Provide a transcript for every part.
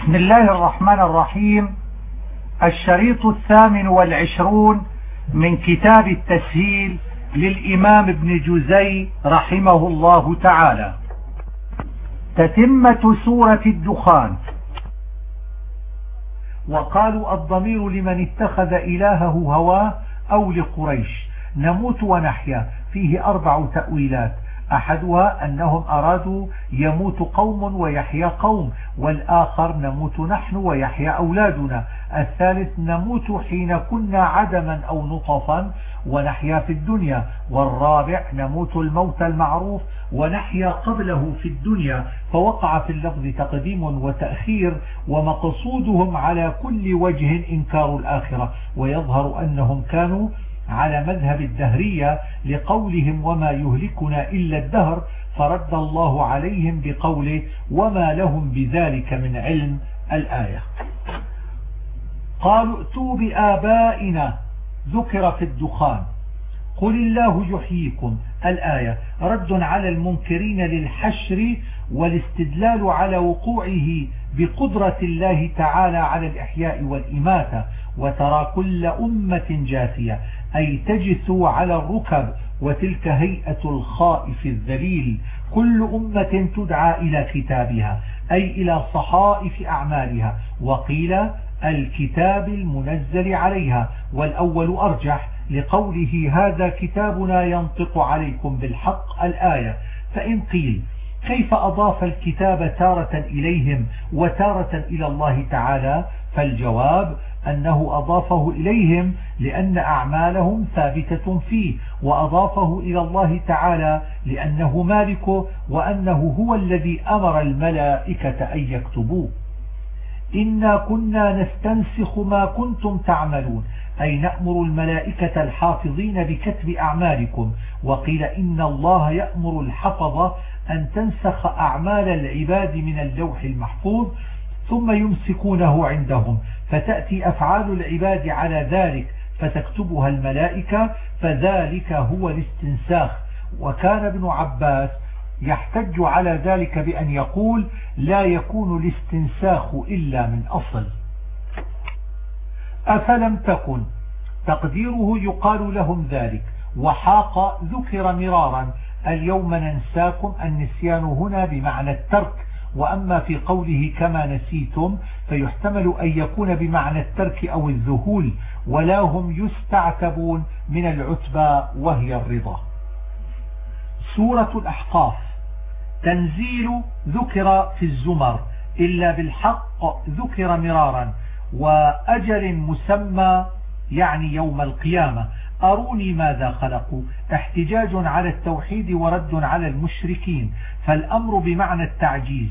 بسم الله الرحمن الرحيم. الشريط الثامن والعشرون من كتاب التسهيل للإمام ابن جزي رحمه الله تعالى. تتمة سورة الدخان. وقالوا الضمير لمن اتخذ إلهه هواه أو لقريش. نموت ونحيا. فيه أربع تأويلات. أحدها أنهم أرادوا يموت قوم ويحيا قوم والآخر نموت نحن ويحيا أولادنا. الثالث نموت حين كنا عدما أو نطفا ونحيا في الدنيا. والرابع نموت الموت المعروف ونحيا قبله في الدنيا. فوقع في اللفظ تقديم وتأخير ومقصودهم على كل وجه إنكار الآخرة. ويظهر أنهم كانوا على مذهب الدهرية لقولهم وما يهلكنا إلا الدهر فرد الله عليهم بقوله وما لهم بذلك من علم الآية. قالوا ائتوا بآبائنا ذكر في الدخان. قل الله يحييكم. الآية رد على المنكرين للحشر والاستدلال على وقوعه بقدرة الله تعالى على الإحياء والإماتة وترى كل أمة جاثية. أي تجثو على الركب وتلك هيئة الخائف الذليل. كل أمة تدعى إلى كتابها أي إلى صحائف أعمالها. وقيل الكتاب المنزل عليها. والأول أرجح لقوله هذا كتابنا ينطق عليكم بالحق الآية. فإن قيل كيف أضاف الكتاب تارة إليهم وتارة إلى الله تعالى؟ فالجواب أنه أضافه إليهم لأن أعمالهم ثابتة فيه وأضافه إلى الله تعالى لأنه مالكه وأنه هو الذي أمر الملائكة أن يكتبوه. إنا كنا نستنسخ ما كنتم تعملون أي نأمر الملائكة الحافظين بكتب أعمالكم وقيل إن الله يأمر الحفظة أن تنسخ أعمال العباد من اللوح المحفوظ ثم يمسكونه عندهم. فتأتي أفعال العباد على ذلك فتكتبها الملائكة فذلك هو الاستنساخ. وكان ابن عباس يحتج على ذلك بأن يقول لا يكون الاستنساخ إلا من أصل. أفلم تكن؟ تقديره يقال لهم ذلك. وحاق ذكر مرارا اليوم ننساكم النسيان هنا بمعنى الترك. وأما في قوله كما نسيتم فيحتمل أن يكون بمعنى الترك أو الذهول ولا هم يستعتبون من العتبى وهي الرضا. سورة الأحقاف تنزيل ذكر في الزمر إلا بالحق ذكر مرارا وأجل مسمى يعني يوم القيامة. أروني ماذا خلقوا. احتجاج على التوحيد ورد على المشركين. فالأمر بمعنى التعجيز.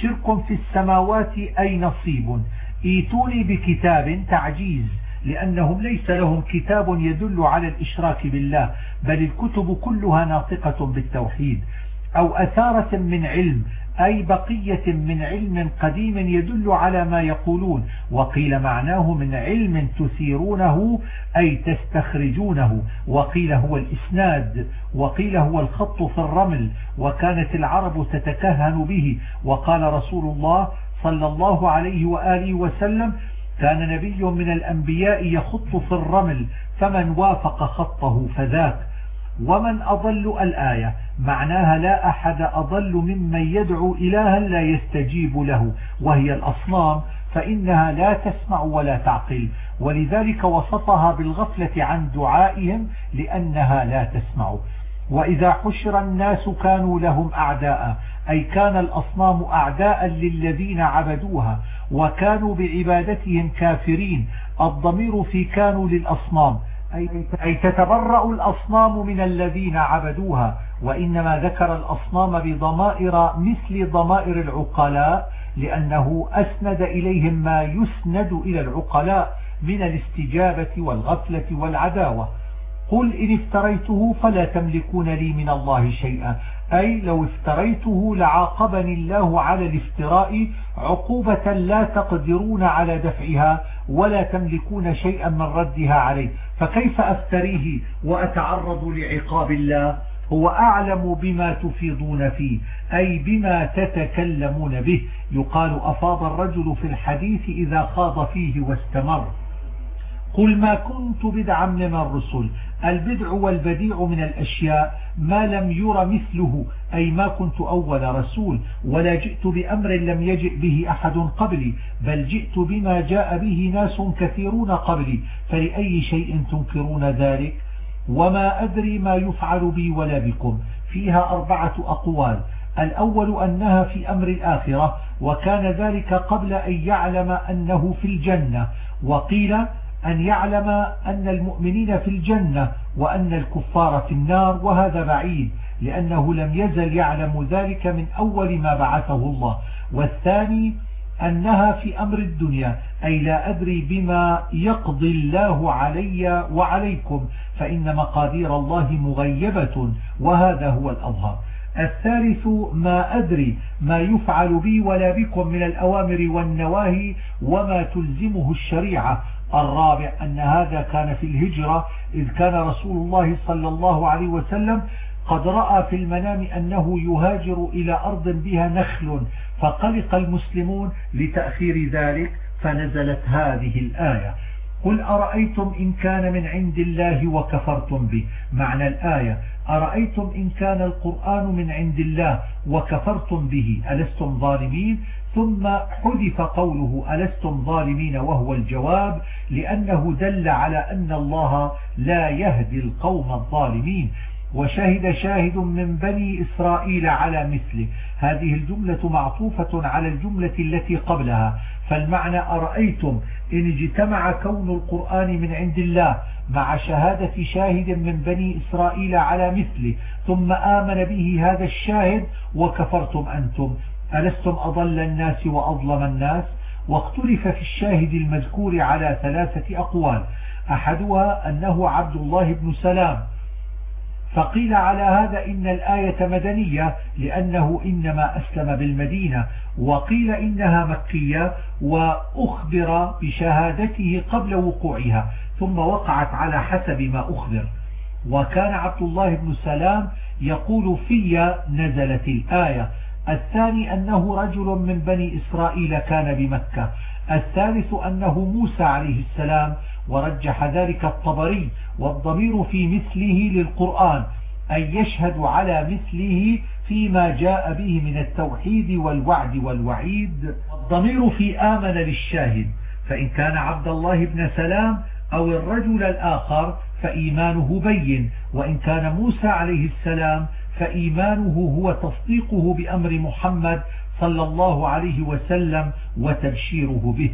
شرك في السماوات أي نصيب. إيتوني بكتاب تعجيز لأنهم ليس لهم كتاب يدل على الإشراك بالله بل الكتب كلها ناطقة بالتوحيد. أو أثارة من علم أي بقية من علم قديم يدل على ما يقولون وقيل معناه من علم تثيرونه أي تستخرجونه وقيل هو الإسناد وقيل هو الخط في الرمل وكانت العرب تتكهن به وقال رسول الله صلى الله عليه وآله وسلم كان نبي من الأنبياء يخط في الرمل فمن وافق خطه فذاك ومن أضل الآية. معناها لا أحد أضل ممن يدعو إلها لا يستجيب له وهي الأصنام فإنها لا تسمع ولا تعقل. ولذلك وصفها بالغفلة عن دعائهم لأنها لا تسمع. وإذا حشر الناس كانوا لهم أعداء أي كان الأصنام أعداء للذين عبدوها وكانوا بعبادتهم كافرين الضمير في كانوا للأصنام أي تتبرأ الأصنام من الذين عبدوها وإنما ذكر الأصنام بضمائر مثل ضمائر العقلاء لأنه أسند إليهم ما يسند إلى العقلاء من الاستجابة والغفلة والعداوة. قل إن افتريته فلا تملكون لي من الله شيئا. أي لو افتريته لعاقبني الله على الافتراء عقوبة لا تقدرون على دفعها ولا تملكون شيئا من ردها عليه. فكيف أفتريه وأتعرض لعقاب الله؟ هو أعلم بما تفيضون فيه أي بما تتكلمون به. يقال أفاض الرجل في الحديث إذا خاض فيه واستمر. قل ما كنت بدعا من الرسل البدع والبديع من الأشياء ما لم ير مثله أي ما كنت أول رسول ولا جئت بأمر لم يجئ به أحد قبلي بل جئت بما جاء به ناس كثيرون قبلي فلأي شيء تنكرون ذلك؟ وما أدري ما يفعل بي ولا بكم. فيها أربعة أقوال. الأول أنها في أمر الآخرة وكان ذلك قبل أن يعلم أنه في الجنة. وقيل أن يعلم أن المؤمنين في الجنة وأن الكفار في النار وهذا بعيد لأنه لم يزل يعلم ذلك من أول ما بعثه الله. والثاني أنها في أمر الدنيا أي لا أدري بما يقضي الله علي وعليكم فإن مقادير الله مغيبة وهذا هو الأظهر. الثالث ما أدري ما يفعل بي ولا بكم من الأوامر والنواهي وما تلزمه الشريعة. الرابع أن هذا كان في الهجرة إذ كان رسول الله صلى الله عليه وسلم قد رأى في المنام أنه يهاجر إلى أرض بها نخل فقلق المسلمون لتأخير ذلك فنزلت هذه الآية. قل أرأيتم إن كان من عند الله وكفرتم به؟ معنى الآية أرأيتم إن كان القرآن من عند الله وكفرتم به؟ ألستم ظالمين؟ ثم حذف قوله ألستم ظالمين وهو الجواب؟ لأنه دل على أن الله لا يهدي القوم الظالمين. وشهد شاهد من بني إسرائيل على مثله. هذه الجملة معطوفة على الجملة التي قبلها. فالمعنى أرأيتم إن اجتمع كون القرآن من عند الله مع شهادة شاهد من بني إسرائيل على مثله ثم آمن به هذا الشاهد وكفرتم أنتم. ألستم أضل الناس وأظلم الناس؟ واختلف في الشاهد المذكور على ثلاثة أقوال. أحدها أنه عبد الله بن سلام. فقيل على هذا إن الآية مدنية لأنه إنما أسلم بالمدينة وقيل إنها مكية وأخبر بشهادته قبل وقوعها ثم وقعت على حسب ما أخبر. وكان عبد الله بن سلام يقول في نزلت الآية. الثاني أنه رجل من بني إسرائيل كان بمكة. الثالث أنه موسى عليه السلام ورجح ذلك الطبري والضمير في مثله للقرآن أن يشهد على مثله فيما جاء به من التوحيد والوعد والوعيد. والضمير في آمن للشاهد فإن كان عبد الله بن سلام أو الرجل الآخر فإيمانه بين وإن كان موسى عليه السلام فإيمانه هو تصديقه بأمر محمد صلى الله عليه وسلم وتبشيره به.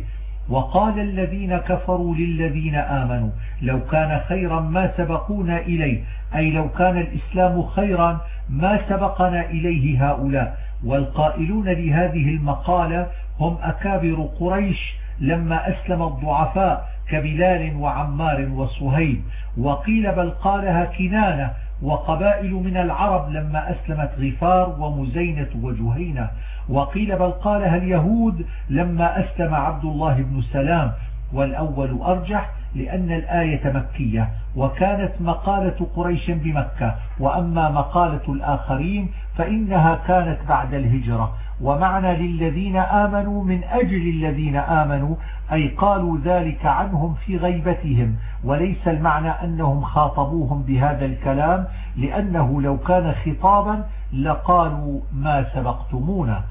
وقال الذين كفروا للذين آمنوا لو كان خيرا ما سبقونا إليه أي لو كان الإسلام خيرا ما سبقنا إليه هؤلاء. والقائلون لهذه المقالة هم أكابر قريش لما أسلم الضعفاء كبلال وعمار وصهيب. وقيل بل قالها كنانة وقبائل من العرب لما أسلمت غفار ومزينة وجهينة وقيل بل قالها اليهود لما أسلم عبد الله بن سلام والأول أرجح لأن الآية مكية وكانت مقالة قريش بمكة وأما مقالة الآخرين فإنها كانت بعد الهجرة ومعنى للذين آمنوا من أجل الذين آمنوا أي قالوا ذلك عنهم في غيبتهم وليس المعنى أنهم خاطبوهم بهذا الكلام لأنه لو كان خطابا لقالوا ما سبقتمونا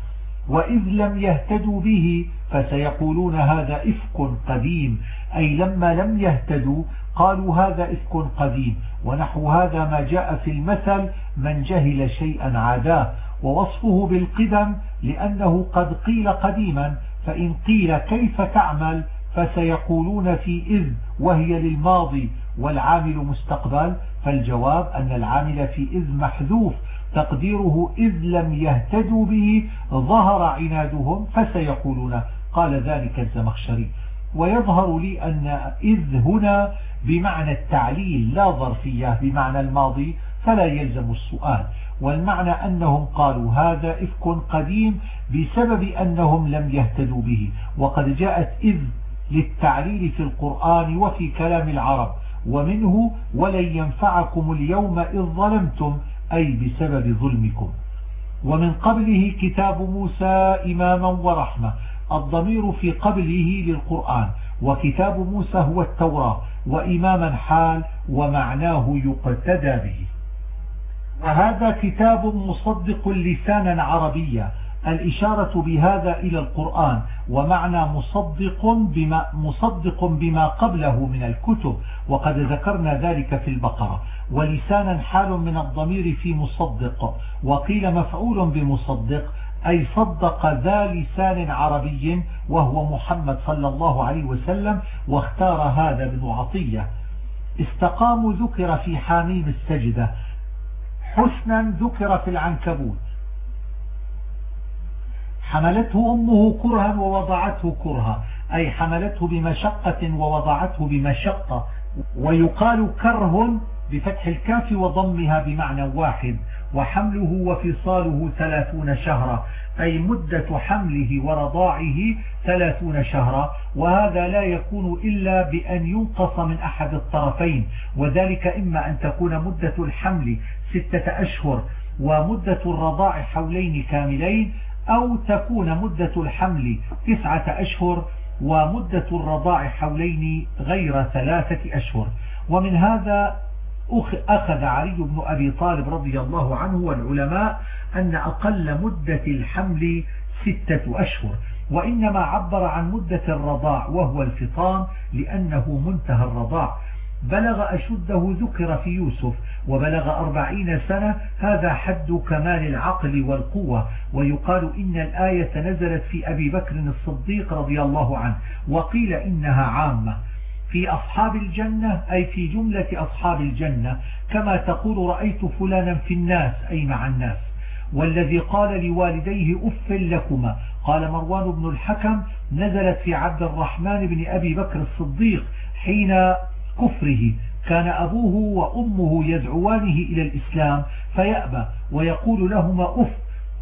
وإذ لم يهتدوا به فسيقولون هذا إفك قديم أي لما لم يهتدوا قالوا هذا إفك قديم ونحو هذا ما جاء في المثل من جهل شيئا عاداه ووصفه بالقدم لأنه قد قيل قديما فإن قيل كيف تعمل فسيقولون في إذ وهي للماضي والعامل مستقبل فالجواب أن العامل في إذ محذوف تقديره إذ لم يهتدوا به ظهر عنادهم فسيقولون قال ذلك الزمخشري. ويظهر لي أن إذ هنا بمعنى التعليل لا ظرفية بمعنى الماضي فلا يلزم السؤال. والمعنى أنهم قالوا هذا إفك قديم بسبب أنهم لم يهتدوا به. وقد جاءت إذ للتعليل في القرآن وفي كلام العرب ومنه ولن ينفعكم اليوم إذ ظلمتم أي بسبب ظلمكم. ومن قبله كتاب موسى إماما ورحمة الضمير في قبله للقرآن. وكتاب موسى هو التوراة وإماما حال ومعناه يقتدى به. وهذا كتاب مصدق لسانا عربيا. الإشارة بهذا إلى القرآن ومعنى مصدق بما, مصدق بما قبله من الكتب وقد ذكرنا ذلك في البقرة. ولسانا حال من الضمير في مصدق وقيل مفعول بمصدق أي صدق ذا لسان عربي وهو محمد صلى الله عليه وسلم واختار هذا ابن عطية. استقام ذكر في حاميم السجدة حسنا ذكر في العنكبوت. حملته أمه كرها ووضعته كرها أي حملته بمشقة ووضعته بمشقة ويقال كره بفتح الكاف وضمها بمعنى واحد وحمله وفصاله ثلاثون شهرا أي مدة حمله ورضاعه ثلاثون شهرا وهذا لا يكون إلا بأن ينقص من أحد الطرفين وذلك إما أن تكون مدة الحمل ستة أشهر ومدة الرضاع حولين كاملين أو تكون مدة الحمل تسعة أشهر ومدة الرضاع حولين غير ثلاثة أشهر. ومن هذا أخذ علي بن أبي طالب رضي الله عنه والعلماء أن أقل مدة الحمل ستة أشهر وإنما عبر عن مدة الرضاع وهو الفطام لأنه منتهى الرضاع. بلغ أشده ذكر في يوسف وبلغ أربعين سنة هذا حد كمال العقل والقوة. ويقال إن الآية نزلت في أبي بكر الصديق رضي الله عنه وقيل إنها عامة. في أصحاب الجنة أي في جملة أصحاب الجنة كما تقول رأيت فلانا في الناس أي مع الناس. والذي قال لوالديه أف لكما. قال مروان بن الحكم نزلت في عبد الرحمن بن أبي بكر الصديق حين كفره. كان أبوه وأمه يدعوانه إلى الإسلام فيأبى ويقول لهما أف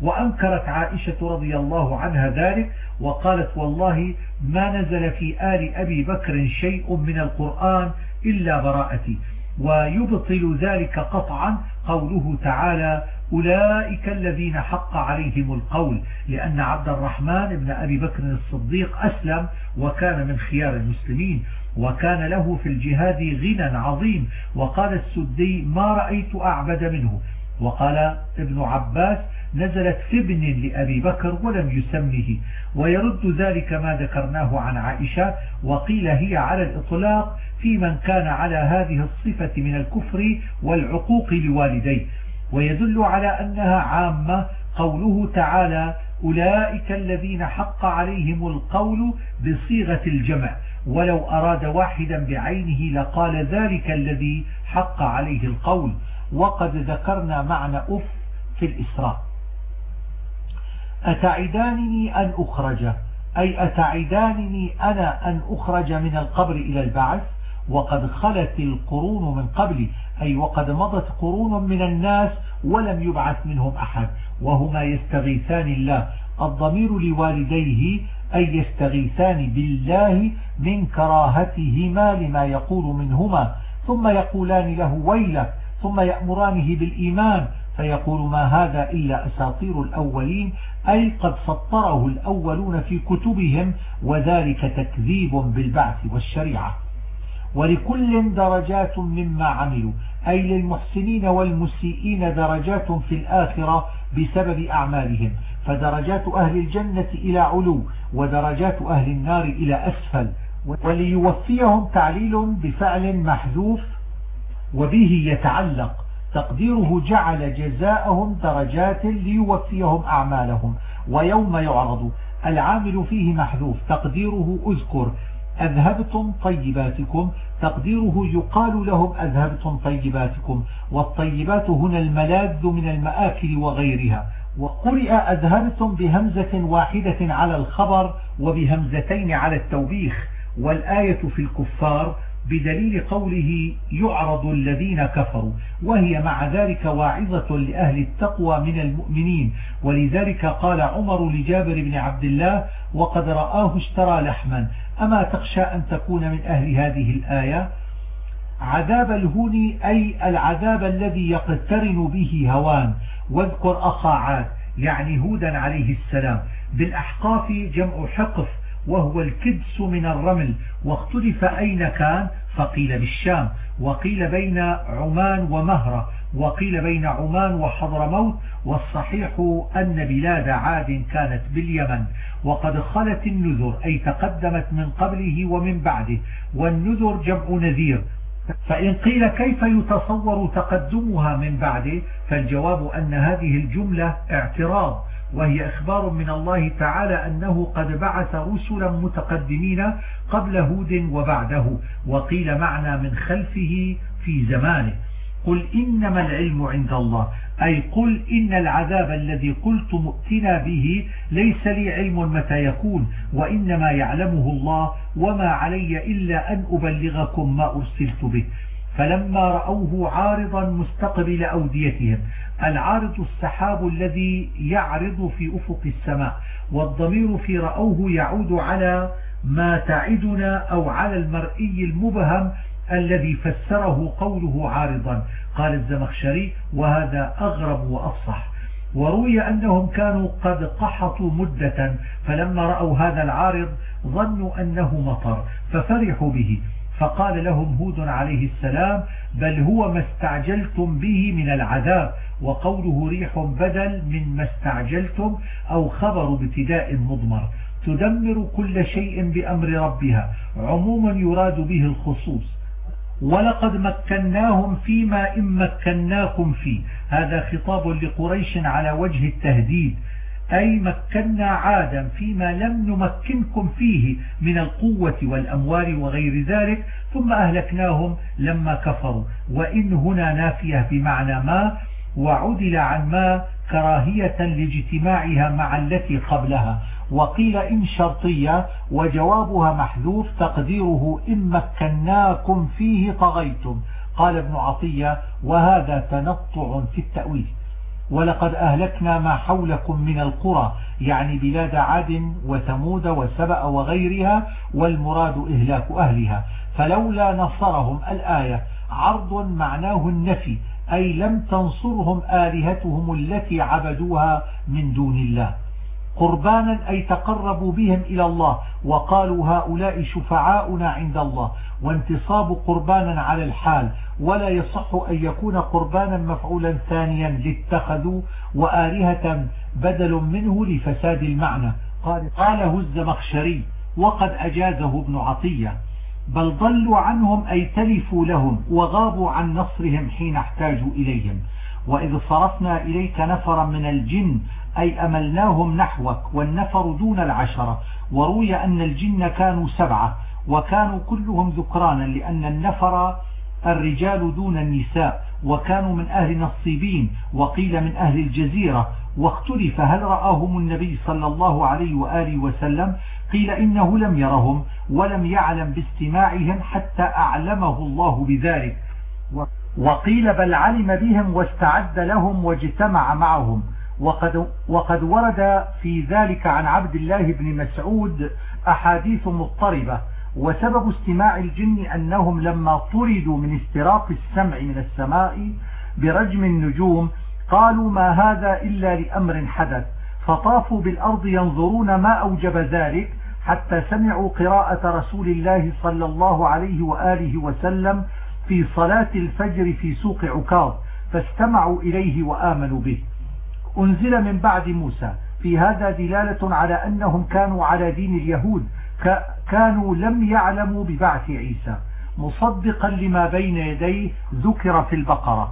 وأنكرت عائشة رضي الله عنها ذلك وقالت والله ما نزل في آل أبي بكر شيء من القرآن إلا براءتي ويبطل ذلك قطعا قوله تعالى أولئك الذين حق عليهم القول لأن عبد الرحمن بن أبي بكر الصديق أسلم وكان من خيار المسلمين. وكان له في الجهاد غنى عظيم. وقال السدي ما رأيت أعبد منه. وقال ابن عباس نزلت في ابن لأبي بكر ولم يسمه. ويرد ذلك ما ذكرناه عن عائشة وقيل هي على الإطلاق في من كان على هذه الصفة من الكفر والعقوق لوالديه. ويدل على أنها عامة. قوله تعالى أولئك الذين حق عليهم القول بصيغة الجمع. ولو أراد واحدا بعينه لقال ذلك الذي حق عليه القول وقد ذكرنا معنى أف في الإسراء. أتعدانني أن أخرج؟ أي أتعدانني أنا أن أخرج من القبر إلى البعث؟ وقد خلت القرون من قبلي أي وقد مضت قرون من الناس ولم يبعث منهم أحد وهما يستغيثان الله. الضمير لوالديه أي يستغيثان بالله من كراهتهما لما يقول منهما. ثم يقولان له ويلك. ثم يأمرانه بالإيمان. فيقول ما هذا إلا أساطير الأولين. أي قد سطره الأولون في كتبهم وذلك تكذيب بالبعث والشريعة. ولكل درجات مما عملوا. أي للمحسنين والمسيئين درجات في الآخرة بسبب أعمالهم. فدرجات أهل الجنة إلى علو ودرجات أهل النار إلى أسفل. وليوفيهم تعليل بفعل محذوف وبه يتعلق. تقديره جعل جزاءهم درجات ليوفيهم أعمالهم. ويوم يعرض العامل فيه محذوف. تقديره أذكر أذهبتم طيباتكم. تقديره يقال لهم أذهبتم طيباتكم. والطيبات هنا الملاذ من المآكل وغيرها. وقرئ أذهبتم بهمزة واحدة على الخبر وبهمزتين على التوبيخ والآية في الكفار بدليل قوله يعرض الذين كفروا وهي مع ذلك واعظة لأهل التقوى من المؤمنين. ولذلك قال عمر لجابر بن عبد الله وقد رآه اشترى لحما أما تخشى أن تكون من أهل هذه الآية؟ عذاب الهون أي العذاب الذي يقترن به هوان. واذكر أخا عاد يعني هودا عليه السلام. بالأحقاف جمع حقف وهو الكدس من الرمل. واختلف أين كان فقيل بالشام. وقيل بين عمان ومهرة. وقيل بين عمان وحضرموت. والصحيح أن بلاد عاد كانت باليمن. وقد خلت النذر أي تقدمت من قبله ومن بعده. والنذر جمع نذير فإن قيل كيف يتصور تقدمها من بعده فالجواب أن هذه الجملة اعتراض وهي إخبار من الله تعالى أنه قد بعث رسلا متقدمين قبل هود وبعده وقيل معنى من خلفه في زمانه. قل إنما العلم عند الله. أي قل إن العذاب الذي قلت مؤتنا به ليس لي علم متى يكون وإنما يعلمه الله وما علي إلا أن أبلغكم ما أرسلت به. فلما رأوه عارضا مستقبل أوديتهم العارض السحاب الذي يعرض في أفق السماء والضمير في رأوه يعود على ما تعدنا أو على المرئي المبهم الذي فسره قوله عارضا. قال الزمخشري وهذا أغرب وأفصح. وروي أنهم كانوا قد قحطوا مدة فلما رأوا هذا العارض ظنوا أنه مطر ففرحوا به. فقال لهم هود عليه السلام بل هو ما استعجلتم به من العذاب وقوله ريح بدل من ما استعجلتم أو خبر ابتداء مضمر. تدمر كل شيء بأمر ربها عموما يراد به الخصوص. ولقد مكناهم فيما إن مكناكم فيه. هذا خطاب لقريش على وجه التهديد. أي مكنا عادا فيما لم نمكنكم فيه من القوة والأموال وغير ذلك ثم أهلكناهم لما كفروا. وإن هنا نافية بمعنى ما وعدل عن ما كراهية لاجتماعها مع التي قبلها. وقيل إن شرطية وجوابها محذوف تقديره إن مكناكم فيه طغيتم. قال ابن عطية وهذا تنطع في التأويل. ولقد أهلكنا ما حولكم من القرى يعني بلاد عاد وثمود وسبأ وغيرها والمراد إهلاك أهلها. فلولا نصرهم الآية عرض معناه النفي أي لم تنصرهم آلهتهم التي عبدوها من دون الله. قربانا أي تقربوا بهم إلى الله وقالوا هؤلاء شفعاؤنا عند الله وانتصاب قربانا على الحال ولا يصح أن يكون قربانا مفعولا ثانيا لاتخذوا وآلهة بدل منه لفساد المعنى. قال قاله الزمخشري وقد أجازه ابن عطية. بل ضلوا عنهم أي تلفوا لهم وغابوا عن نصرهم حين احتاجوا إليهم. وإذ صرفنا إليك نفرا من الجن أي أملناهم نحوك والنفر دون العشرة. وروي أن الجن كانوا سبعة وكانوا كلهم ذكرانا لأن النفر الرجال دون النساء وكانوا من أهل نصيبين وقيل من أهل الجزيرة. واختلف هل رآهم النبي صلى الله عليه وآله وسلم؟ قيل إنه لم يرهم ولم يعلم باستماعهم حتى أعلمه الله بذلك. وقيل بل علم بهم واستعد لهم واجتمع معهم. وقد, وقد ورد في ذلك عن عبد الله بن مسعود أحاديث مضطربة وسبب استماع الجن أنهم لما طردوا من استراق السمع من السماء برجم النجوم قالوا ما هذا إلا لأمر حدث فطافوا بالأرض ينظرون ما أوجب ذلك حتى سمعوا قراءة رسول الله صلى الله عليه وآله وسلم في صلاة الفجر في سوق عكاظ فاستمعوا إليه وآمنوا به. أنزل من بعد موسى. في هذا دلالة على أنهم كانوا على دين اليهود كانوا لم يعلموا ببعث عيسى. مصدقا لما بين يديه ذكر في البقرة.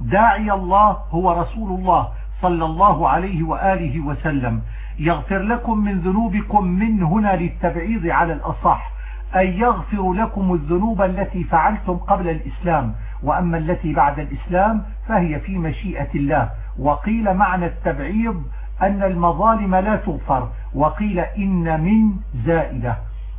داعي الله هو رسول الله صلى الله عليه وآله وسلم. يغفر لكم من ذنوبكم من هنا للتبعيض على الأصح أن يغفر لكم الذنوب التي فعلتم قبل الإسلام. وأما التي بعد الإسلام فهي في مشيئة الله. وقيل معنى التبعيض أن المظالم لا تغفر وقيل إن من زائدة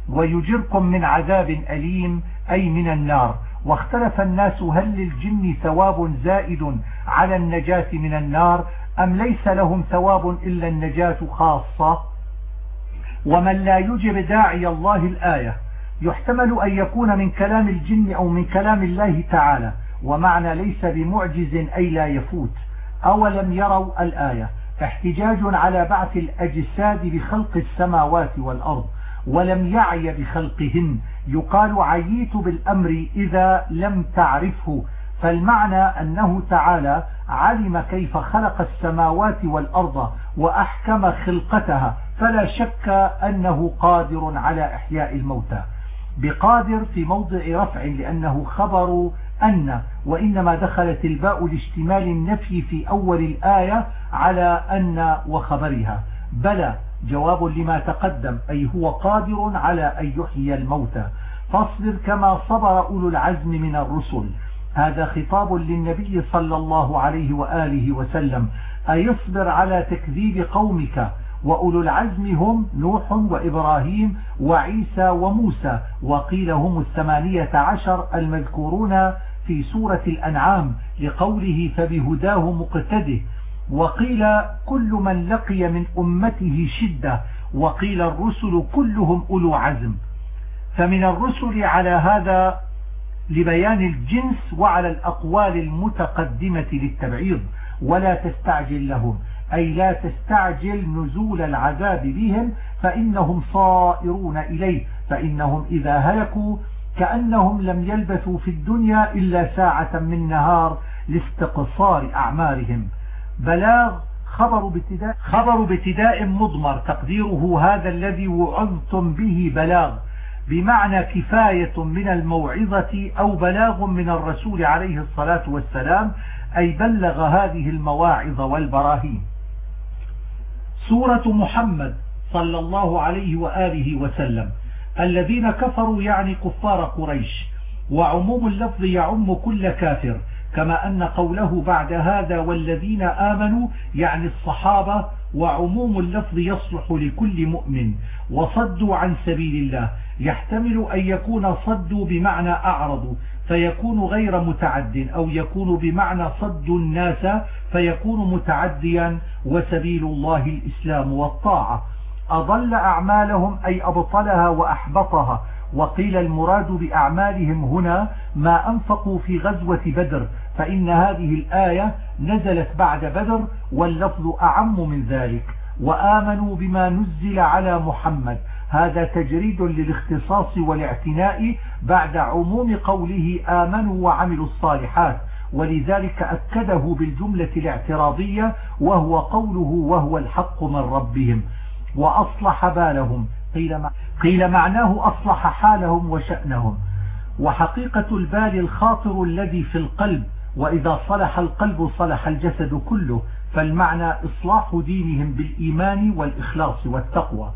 ويجركم من عذاب أليم أي من النار. واختلف الناس هل للجن ثواب زائد على النجاة من النار أم ليس لهم ثواب إلا النجاة خاصة؟ ومن لا يجب داعي الله الآية يحتمل أن يكون من كلام الجن أو من كلام الله تعالى ومعنى ليس بمعجز أي لا يفوت. أولم يروا الآية. احتجاج على بعث الأجساد بخلق السماوات والأرض ولم يعي بخلقهن. يقال عييت بالأمر إذا لم تعرفه. فالمعنى أنه تعالى علم كيف خلق السماوات والأرض وأحكم خلقتها. فلا شك أنه قادر على إحياء الموتى. بقادر في موضع رفع لأنه خبر أن وإنما دخلت الباء لاشتمال النفي في أول الآية على أن وخبرها. بلى جواب لما تقدم أي هو قادر على أن يحيي الموتى. فاصبر كما صبر أولو العزم من الرسل. هذا خطاب للنبي صلى الله عليه وآله وسلم. أيصبر على تكذيب قومك وأولو العزم هم نوح وإبراهيم وعيسى وموسى. وقيل هم الثمانية عشر المذكورون في سورة الأنعام لقوله فبهداه مقتده. وقيل كل من لقي من أمته شدة. وقيل الرسل كلهم أولو عزم. فمن الرسل على هذا لبيان الجنس وعلى الأقوال المتقدمة للتبعيض. ولا تستعجل لهم. أي لا تستعجل نزول العذاب بهم فإنهم صائرون إليه فإنهم إذا هلكوا كأنهم لم يلبثوا في الدنيا إلا ساعة من نهار لاستقصار أعمارهم. بلاغ خبر بابتداء خبر بابتداء مضمر تقديره هذا الذي وعظتم به بلاغ بمعنى كفاية من الموعظة أو بلاغ من الرسول عليه الصلاة والسلام أي بلغ هذه المواعظ والبراهين. سورة محمد صلى الله عليه وآله وسلم. الذين كفروا يعني كفار قريش. وعموم اللفظ يعم كل كافر. كما أن قوله بعد هذا والذين آمنوا يعني الصحابة. وعموم اللفظ يصلح لكل مؤمن. وصدوا عن سبيل الله. يحتمل أن يكون صدوا بمعنى أعرضوا. فيكون غير متعد أو يكون بمعنى صد الناس فيكون متعديا وسبيل الله الإسلام والطاعة. أضل أعمالهم أي أبطلها وأحبطها. وقيل المراد بأعمالهم هنا ما أنفقوا في غزوة بدر فإن هذه الآية نزلت بعد بدر واللفظ أعم من ذلك. وآمنوا بما نزل على محمد. هذا تجريد للاختصاص والاعتناء بعد عموم قوله آمنوا وعملوا الصالحات ولذلك أكده بالجملة الاعتراضية وهو قوله وهو الحق من ربهم وأصلح بالهم. قيل, معناه أصلح حالهم وشأنهم. وحقيقة البال الخاطر الذي في القلب وإذا صلح القلب صلح الجسد كله فالمعنى إصلاح دينهم بالإيمان والإخلاص والتقوى.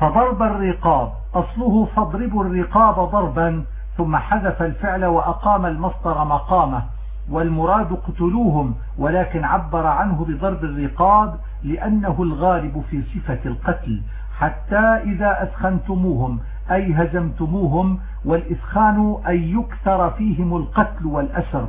فضرب الرقاب أصله فاضربوا الرقاب ضربا ثم حذف الفعل وأقام المصدر مقامه والمراد اقتلوهم ولكن عبر عنه بضرب الرقاب لأنه الغالب في صفة القتل حتى إذا أسخنتموهم أي هزمتموهم والإسخان أن يكثر فيهم القتل والأسر.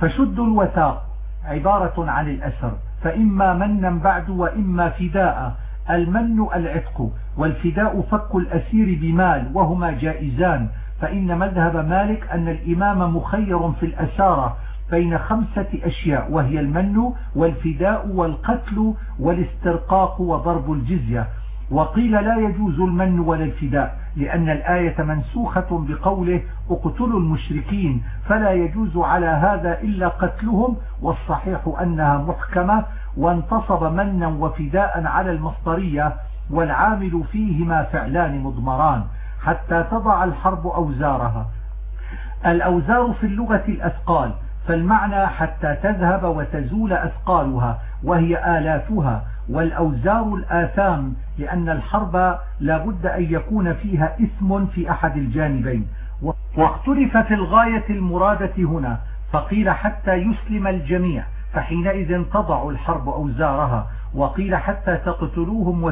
فشدوا الوثاق عبارة عن الأسر فإما منا بعد وإما فداء المن العتق والفداء فك الأسير بمال وهما جائزان فإن مذهب مالك أن الإمام مخير في الأسارة بين خمسة أشياء وهي المن والفداء والقتل والاسترقاق وضرب الجزية. وقيل لا يجوز المن ولا الفداء لأن الآية منسوخة بقوله اقتلوا المشركين فلا يجوز على هذا إلا قتلهم والصحيح أنها محكمة وانتصب منا وفداء على المصدرية والعامل فيهما فعلان مضمران حتى تضع الحرب أوزارها. الأوزار في اللغة الأثقال فالمعنى حتى تذهب وتزول أثقالها وهي آلافها والأوزار الآثام لأن الحرب لا بد أن يكون فيها إثم في أحد الجانبين. واختلف في الغاية المرادة هنا فقيل حتى يسلم الجميع فحينئذ تضع الحرب أوزارها وقيل حتى تقتلوهم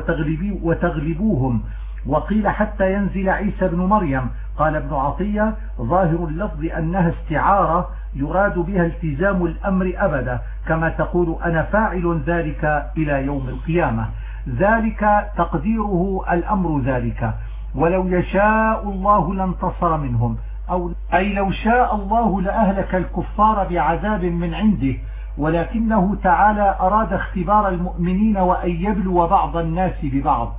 وتغلبوهم وقيل حتى ينزل عيسى بن مريم. قال ابن عطية ظاهر اللفظ أنها استعارة يراد بها التزام الأمر أبدا كما تقول أنا فاعل ذلك إلى يوم القيامة. ذلك تقديره الأمر ذلك. ولو يشاء الله لانتصر منهم. أو أي لو شاء الله لأهلك الكفار بعذاب من عنده. ولكنه تعالى أراد اختبار المؤمنين وأن يبلو بعض الناس ببعض.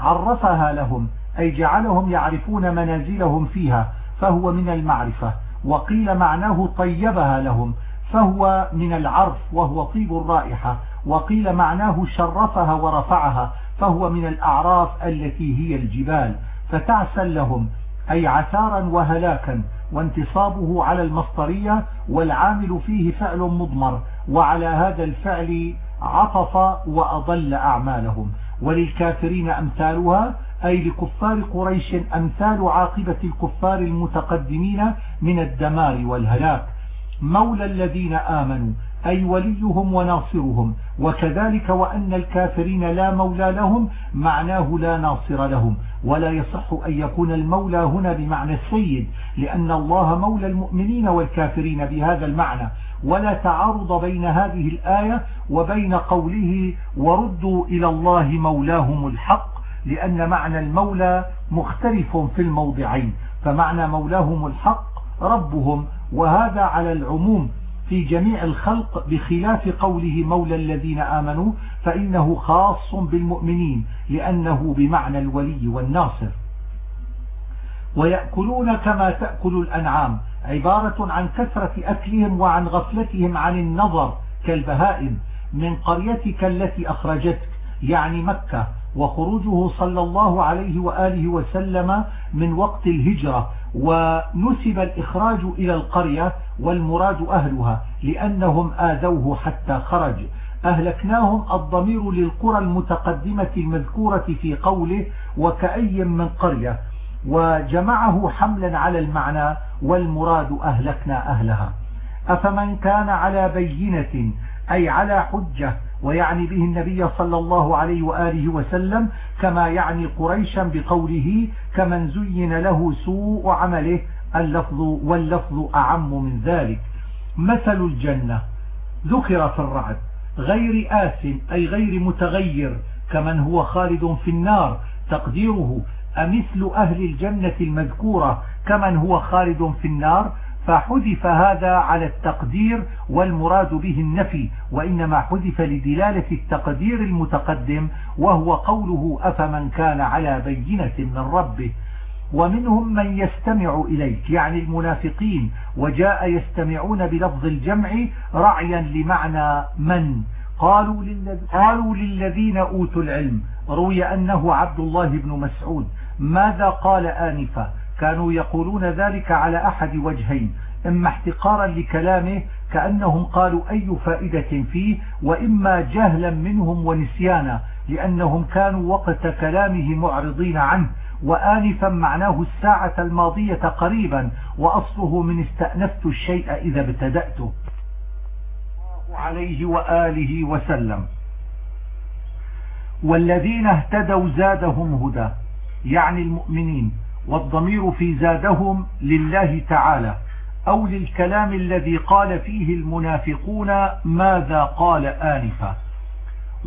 عرفها لهم أي جعلهم يعرفون منازلهم فيها فهو من المعرفة. وقيل معناه طيبها لهم فهو من العرف وهو طيب الرائحة. وقيل معناه شرفها ورفعها فهو من الأعراف التي هي الجبال. فتعسا لهم أي عثارا وهلاكا وانتصابه على المصدرية والعامل فيه فعل مضمر. وعلى هذا الفعل عطف وأضل أعمالهم. وللكافرين أمثالها أي لكفار قريش أمثال عاقبة الكفار المتقدمين من الدمار والهلاك. مولى الذين آمنوا أي وليهم وناصرهم. وكذلك وأن الكافرين لا مولى لهم معناه لا ناصر لهم. ولا يصح أن يكون المولى هنا بمعنى السيد لأن الله مولى المؤمنين والكافرين بهذا المعنى. ولا تعارض بين هذه الآية وبين قوله وردوا إلى الله مولاهم الحق لأن معنى المولى مختلف في الموضعين فمعنى مولاهم الحق ربهم وهذا على العموم في جميع الخلق بخلاف قوله مولى الذين آمنوا فإنه خاص بالمؤمنين لأنه بمعنى الولي والناصر. ويأكلون كما تأكل الأنعام عبارة عن كثرة أكلهم وعن غفلتهم عن النظر كالبهائم من قريتك التي أخرجتك يعني مكة وخروجه صلى الله عليه وآله وسلم من وقت الهجرة ونسب الإخراج إلى القرية والمراد أهلها لأنهم آذوه حتى خرج. أهلكناهم الضمير للقرى المتقدمة المذكورة في قوله وكأي من قرية؟ وجمعه حملا على المعنى والمراد أهلكنا أهلها. أفمن كان على بينة أي على حجة ويعني به النبي صلى الله عليه وآله وسلم كما يعني قريشا بقوله كمن زين له سوء عمله اللفظ واللفظ أعم من ذلك. مثل الجنة ذكر في الرعد غير آس أي غير متغير كمن هو خالد في النار تقديره أمثل أهل الجنة المذكورة كمن هو خالد في النار؟ فحذف هذا على التقدير والمراد به النفي وإنما حذف لدلالة التقدير المتقدم وهو قوله أفمن كان على بينة من ربه. ومنهم من يستمع إليك يعني المنافقين وجاء يستمعون بلفظ الجمع رعيا لمعنى من؟ قالوا, قالوا للذين أوتوا العلم روي أنه عبد الله بن مسعود. ماذا قال آنفا؟ كانوا يقولون ذلك على أحد وجهين إما احتقارا لكلامه كأنهم قالوا أي فائدة فيه وإما جهلا منهم ونسيانا لأنهم كانوا وقت كلامه معرضين عنه وآنفا معناه الساعة الماضية قريبا وأصله من استأنفت الشيء إذا ابتدأته. عليه وآله وسلم. والذين اهتدوا زادهم هدى. يعني المؤمنين والضمير في زادهم لله تعالى أو للكلام الذي قال فيه المنافقون ماذا قال آنفا.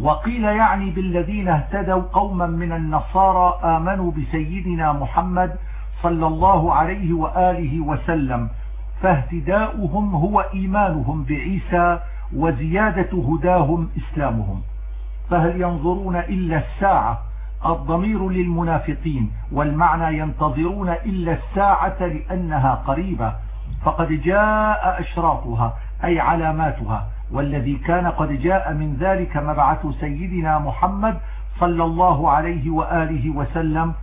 وقيل يعني بالذين اهتدوا قوما من النصارى آمنوا بسيدنا محمد صلى الله عليه وآله وسلم فاهتداؤهم هو إيمانهم بعيسى وزيادة هداهم إسلامهم. فهل ينظرون إلا الساعة الضمير للمنافقين والمعنى ينتظرون إلا الساعة لأنها قريبة فقد جاء أشراطها أي علاماتها والذي كان قد جاء من ذلك مبعث سيدنا محمد صلى الله عليه وآله وسلم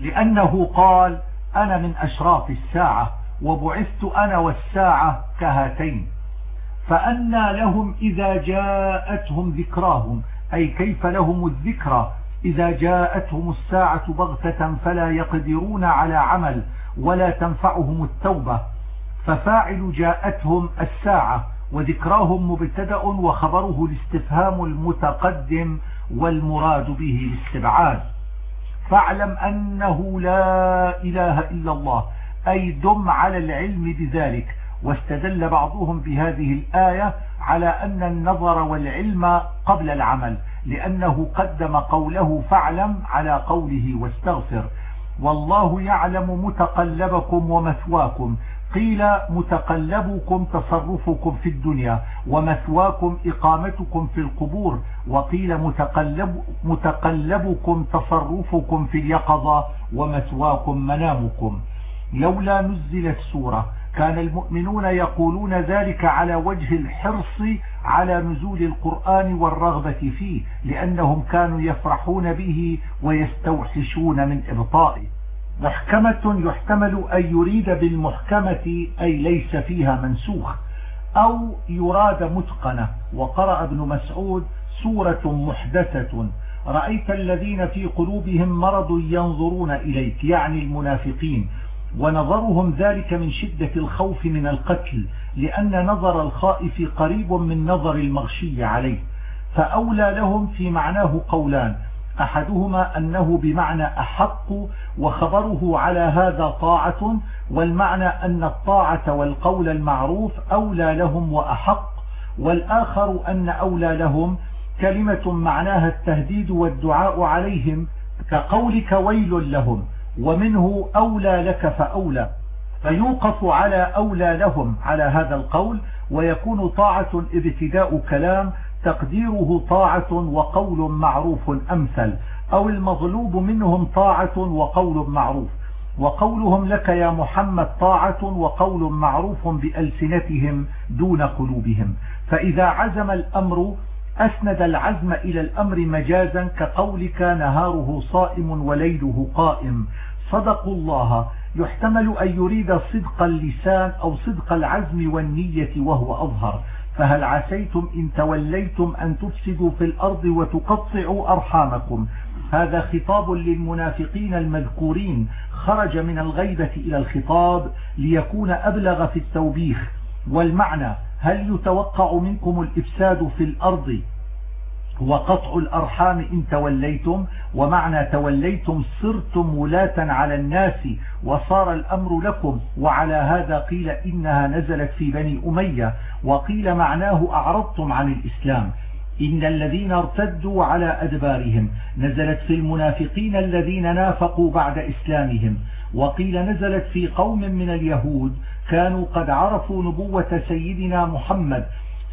لأنه قال أنا من أشراط الساعة وبعثت أنا والساعة كهاتين. فأنا لهم إذا جاءتهم ذكراهم أي كيف لهم الذكرى إذا جاءتهم الساعة بغتة فلا يقدرون على عمل ولا تنفعهم التوبة. ففاعل جاءتهم الساعة وذكراهم مبتدأ وخبره الاستفهام المتقدم والمراد به الاستبعاد. فاعلم أنه لا إله إلا الله أي دم على العلم بذلك. واستدل بعضهم بهذه الآية على أن النظر والعلم قبل العمل. لأنه قدم قوله فاعلم على قوله واستغفر. والله يعلم متقلبكم ومثواكم. قيل متقلبكم تصرفكم في الدنيا ومثواكم إقامتكم في القبور. وقيل متقلب متقلبكم تصرفكم في اليقظة ومثواكم منامكم. لولا نزلت سورة كان المؤمنون يقولون ذلك على وجه الحرص على نزول القرآن والرغبة فيه لأنهم كانوا يفرحون به ويستوحشون من إبطائه. محكمة يحتمل أن يريد بالمحكمة أي ليس فيها منسوخ أو يراد متقنة. وقرأ ابن مسعود سورة محدثة رأيت الذين في قلوبهم مرض ينظرون إليك. يعني المنافقين. ونظرهم ذلك من شدة الخوف من القتل لأن نظر الخائف قريب من نظر المغشي عليه. فأولى لهم في معناه قولان أحدهما أنه بمعنى أحق وخبره على هذا طاعة والمعنى أن الطاعة والقول المعروف أولى لهم وأحق والآخر أن أولى لهم كلمة معناها التهديد والدعاء عليهم كقولك ويل لهم. ومنه أولى لك فأولى. فيوقف على أولى لهم على هذا القول ويكون طاعة ابتداء كلام تقديره طاعة وقول معروف أمثل أو المظلوب منهم طاعة وقول معروف. وقولهم لك يا محمد طاعة وقول معروف بألسنتهم دون قلوبهم. فإذا عزم الأمر أسند العزم إلى الأمر مجازا كقولك نهاره صائم وليله قائم. صدقوا الله. يحتمل أن يريد صدق اللسان أو صدق العزم والنية وهو أظهر. فهل عسيتم إن توليتم أن تفسدوا في الأرض وتقطعوا أرحامكم؟ هذا خطاب للمنافقين المذكورين. خرج من الغيبة إلى الخطاب ليكون أبلغ في التوبيخ. والمعنى هل يتوقع منكم الإفساد في الأرض وقطع الأرحام إن توليتم؟ ومعنى توليتم صرتم ولاة على الناس وصار الأمر لكم وعلى هذا قيل إنها نزلت في بني أمية وقيل معناه أعرضتم عن الإسلام. إن الذين ارتدوا على أدبارهم نزلت في المنافقين الذين نافقوا بعد إسلامهم. وقيل نزلت في قوم من اليهود كانوا قد عرفوا نبوة سيدنا محمد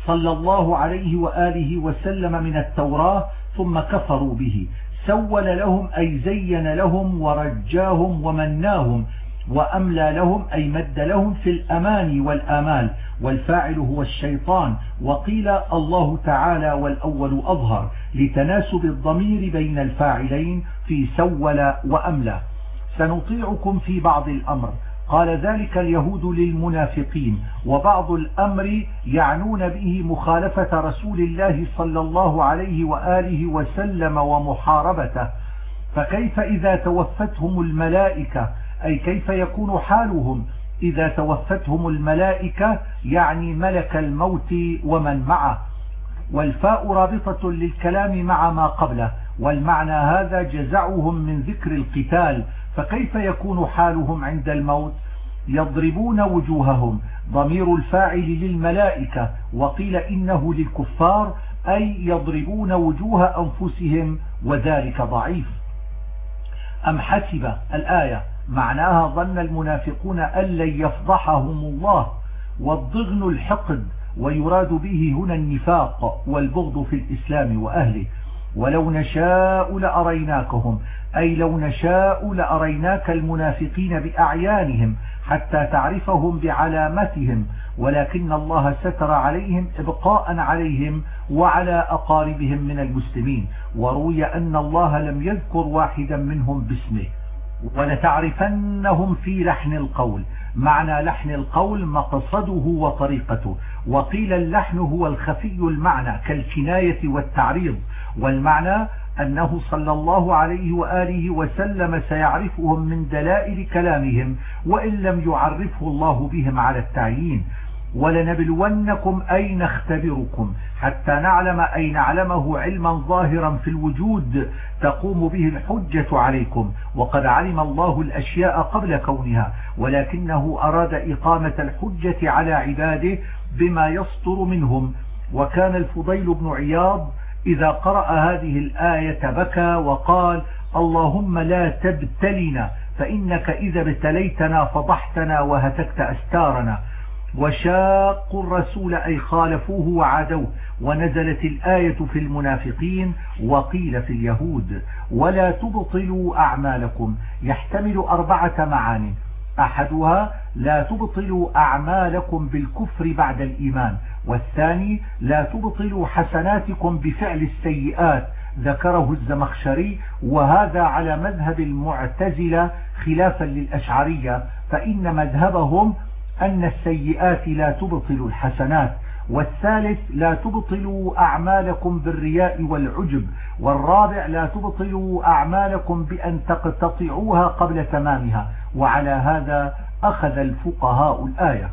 صلى الله عليه وآله وسلم من التوراة ثم كفروا به. سول لهم أي زين لهم ورجاهم ومناهم وأملى لهم أي مد لهم في الأمان والآمال والفاعل هو الشيطان وقيل الله تعالى والأول أظهر لتناسب الضمير بين الفاعلين في سول وأملى. سنطيعكم في بعض الأمر. قال ذلك اليهود للمنافقين وبعض الأمر يعنون به مخالفة رسول الله صلى الله عليه وآله وسلم ومحاربته. فكيف إذا توفتهم الملائكة؟ أي كيف يكون حالهم؟ إذا توفتهم الملائكة يعني ملك الموت ومن معه. والفاء رابطة للكلام مع ما قبله. والمعنى هذا جزعهم من ذكر القتال. فكيف يكون حالهم عند الموت؟ يضربون وجوههم. ضمير الفاعل للملائكة. وقيل إنه للكفار أي يضربون وجوه أنفسهم وذلك ضعيف. أم حسب الآية معناها ظن المنافقون أن لن يفضحهم الله والضغن الحقد ويراد به هنا النفاق والبغض في الإسلام وأهله. ولو نشاء لأريناكهم. أي لو نشاء لأريناك المنافقين بأعيانهم حتى تعرفهم بعلامتهم ولكن الله ستر عليهم إبقاء عليهم وعلى أقاربهم من المسلمين. وروي أن الله لم يذكر واحدا منهم باسمه. ولتعرفنهم في لحن القول. معنى لحن القول مقصده وطريقته. وقيل اللحن هو الخفي المعنى كالكناية والتعريض. والمعنى أنه صلى الله عليه وآله وسلم سيعرفهم من دلائل كلامهم وإن لم يعرفه الله بهم على التعيين. ولنبلونكم أي نختبركم حتى نعلم أي نعلمه علما ظاهرا في الوجود تقوم به الحجة عليكم. وقد علم الله الأشياء قبل كونها ولكنه أراد إقامة الحجة على عباده بما يصدر منهم. وكان الفضيل بن عياض إذا قرأ هذه الآية بكى وقال اللهم لا تبتلنا فإنك إذا ابتليتنا فضحتنا وهتكت أستارنا. وشاقوا الرسول أي خالفوه وعادوه. ونزلت الآية في المنافقين وقيل في اليهود ولا تبطلوا أعمالكم. يحتمل أربعة معان أحدها لا تبطلوا أعمالكم بالكفر بعد الإيمان. والثاني لا تبطلوا حسناتكم بفعل السيئات ذكره الزمخشري وهذا على مذهب المعتزلة خلافا للأشعرية فإن مذهبهم أن السيئات لا تبطل الحسنات والثالث لا تبطلوا أعمالكم بالرياء والعجب والرابع لا تبطلوا أعمالكم بأن تقتطعوها قبل تمامها وعلى هذا أخذ الفقهاء الآية.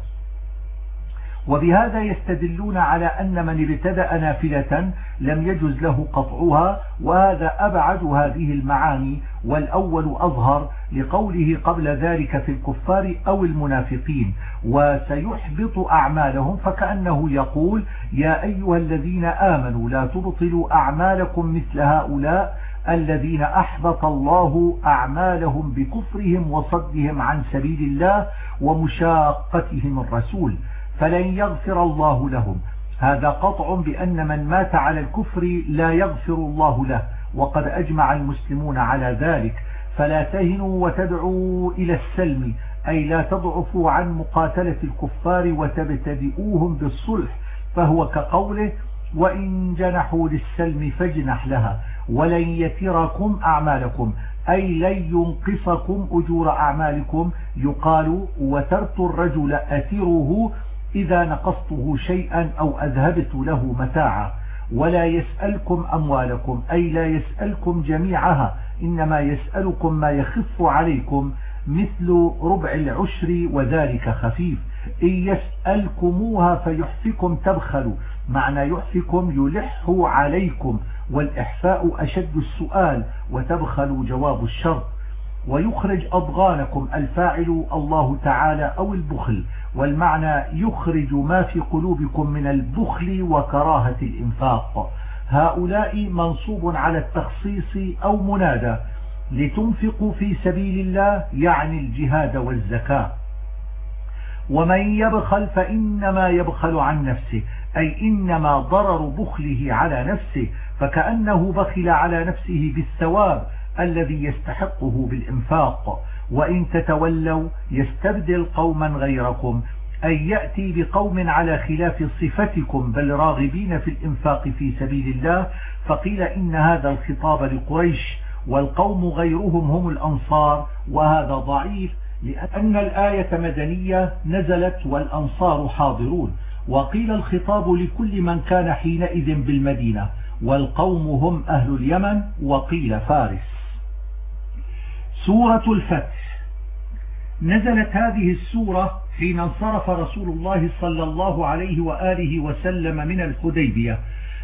وبهذا يستدلون على أن من ابتدأ نافلة لم يجز له قطعها وهذا أبعد هذه المعاني والأول أظهر لقوله قبل ذلك في الكفار أو المنافقين وسيحبط أعمالهم فكأنه يقول يا أيها الذين آمنوا لا تبطلوا أعمالكم مثل هؤلاء الذين أحبط الله أعمالهم بكفرهم وصدهم عن سبيل الله ومشاقتهم الرسول. فلن يغفر الله لهم. هذا قطع بأن من مات على الكفر لا يغفر الله له وقد أجمع المسلمون على ذلك. فلا تهنوا وتدعوا إلى السلم أي لا تضعفوا عن مقاتلة الكفار وتبتدئوهم بالصلح فهو كقوله وإن جنحوا للسلم فاجنح لها ولن يتركم أعمالكم أي لن ينقصكم أجور أعمالكم يقال وترت الرجل أتره إذا نقصته شيئا أو أذهبت له متاعا. ولا يسألكم أموالكم أي لا يسألكم جميعها إنما يسألكم ما يخف عليكم مثل ربع العشر وذلك خفيف. إن يسألكموها فيحفكم تبخلوا معنى يحفكم يلح عليكم والإحفاء أشد السؤال وتبخلوا جواب الشر. ويخرج أضغانكم الفاعل الله تعالى أو البخل. والمعنى يخرج ما في قلوبكم من البخل وكراهة الإنفاق. هؤلاء منصوب على التخصيص أو منادى لتنفقوا في سبيل الله يعني الجهاد والزكاة. ومن يبخل فإنما يبخل عن نفسه أي إنما ضرر بخله على نفسه فكأنه بخل على نفسه بالثواب الذي يستحقه بالإنفاق. وإن تتولوا يستبدل قوما غيركم أي يأتي بقوم على خلاف صفتكم بل راغبين في الإنفاق في سبيل الله فقيل إن هذا الخطاب لقريش والقوم غيرهم هم الأنصار وهذا ضعيف لأن الآية مدنية نزلت والأنصار حاضرون وقيل الخطاب لكل من كان حينئذ بالمدينة والقوم هم أهل اليمن وقيل فارس. سورة الفتح. نزلت هذه السورة حين انصرف رسول الله صلى الله عليه وآله وسلم من الحديبية.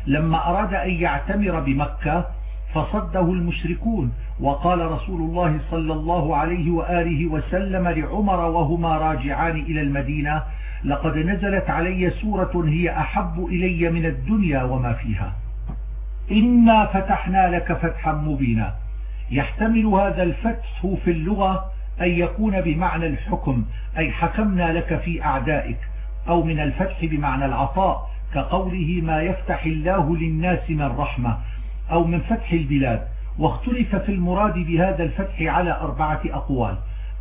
لما أراد أن يعتمر بمكة فصده المشركون. وقال رسول الله صلى الله عليه وآله وسلم لعمر وهما راجعان إلى المدينة لقد نزلت علي سورة هي أحب إلي من الدنيا وما فيها. إنا فتحنا لك فتحا مبينا. يحتمل هذا الفتح في اللغة أن يكون بمعنى الحكم أي حكمنا لك في أعدائك أو من الفتح بمعنى العطاء كقوله ما يفتح الله للناس من رحمة أو من فتح البلاد. واختلف في المراد بهذا الفتح على أربعة أقوال.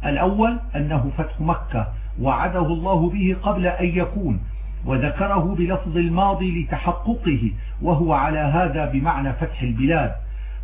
الأول أنه فتح مكة وعده الله به قبل أن يكون وذكره بلفظ الماضي لتحققه وهو على هذا بمعنى فتح البلاد.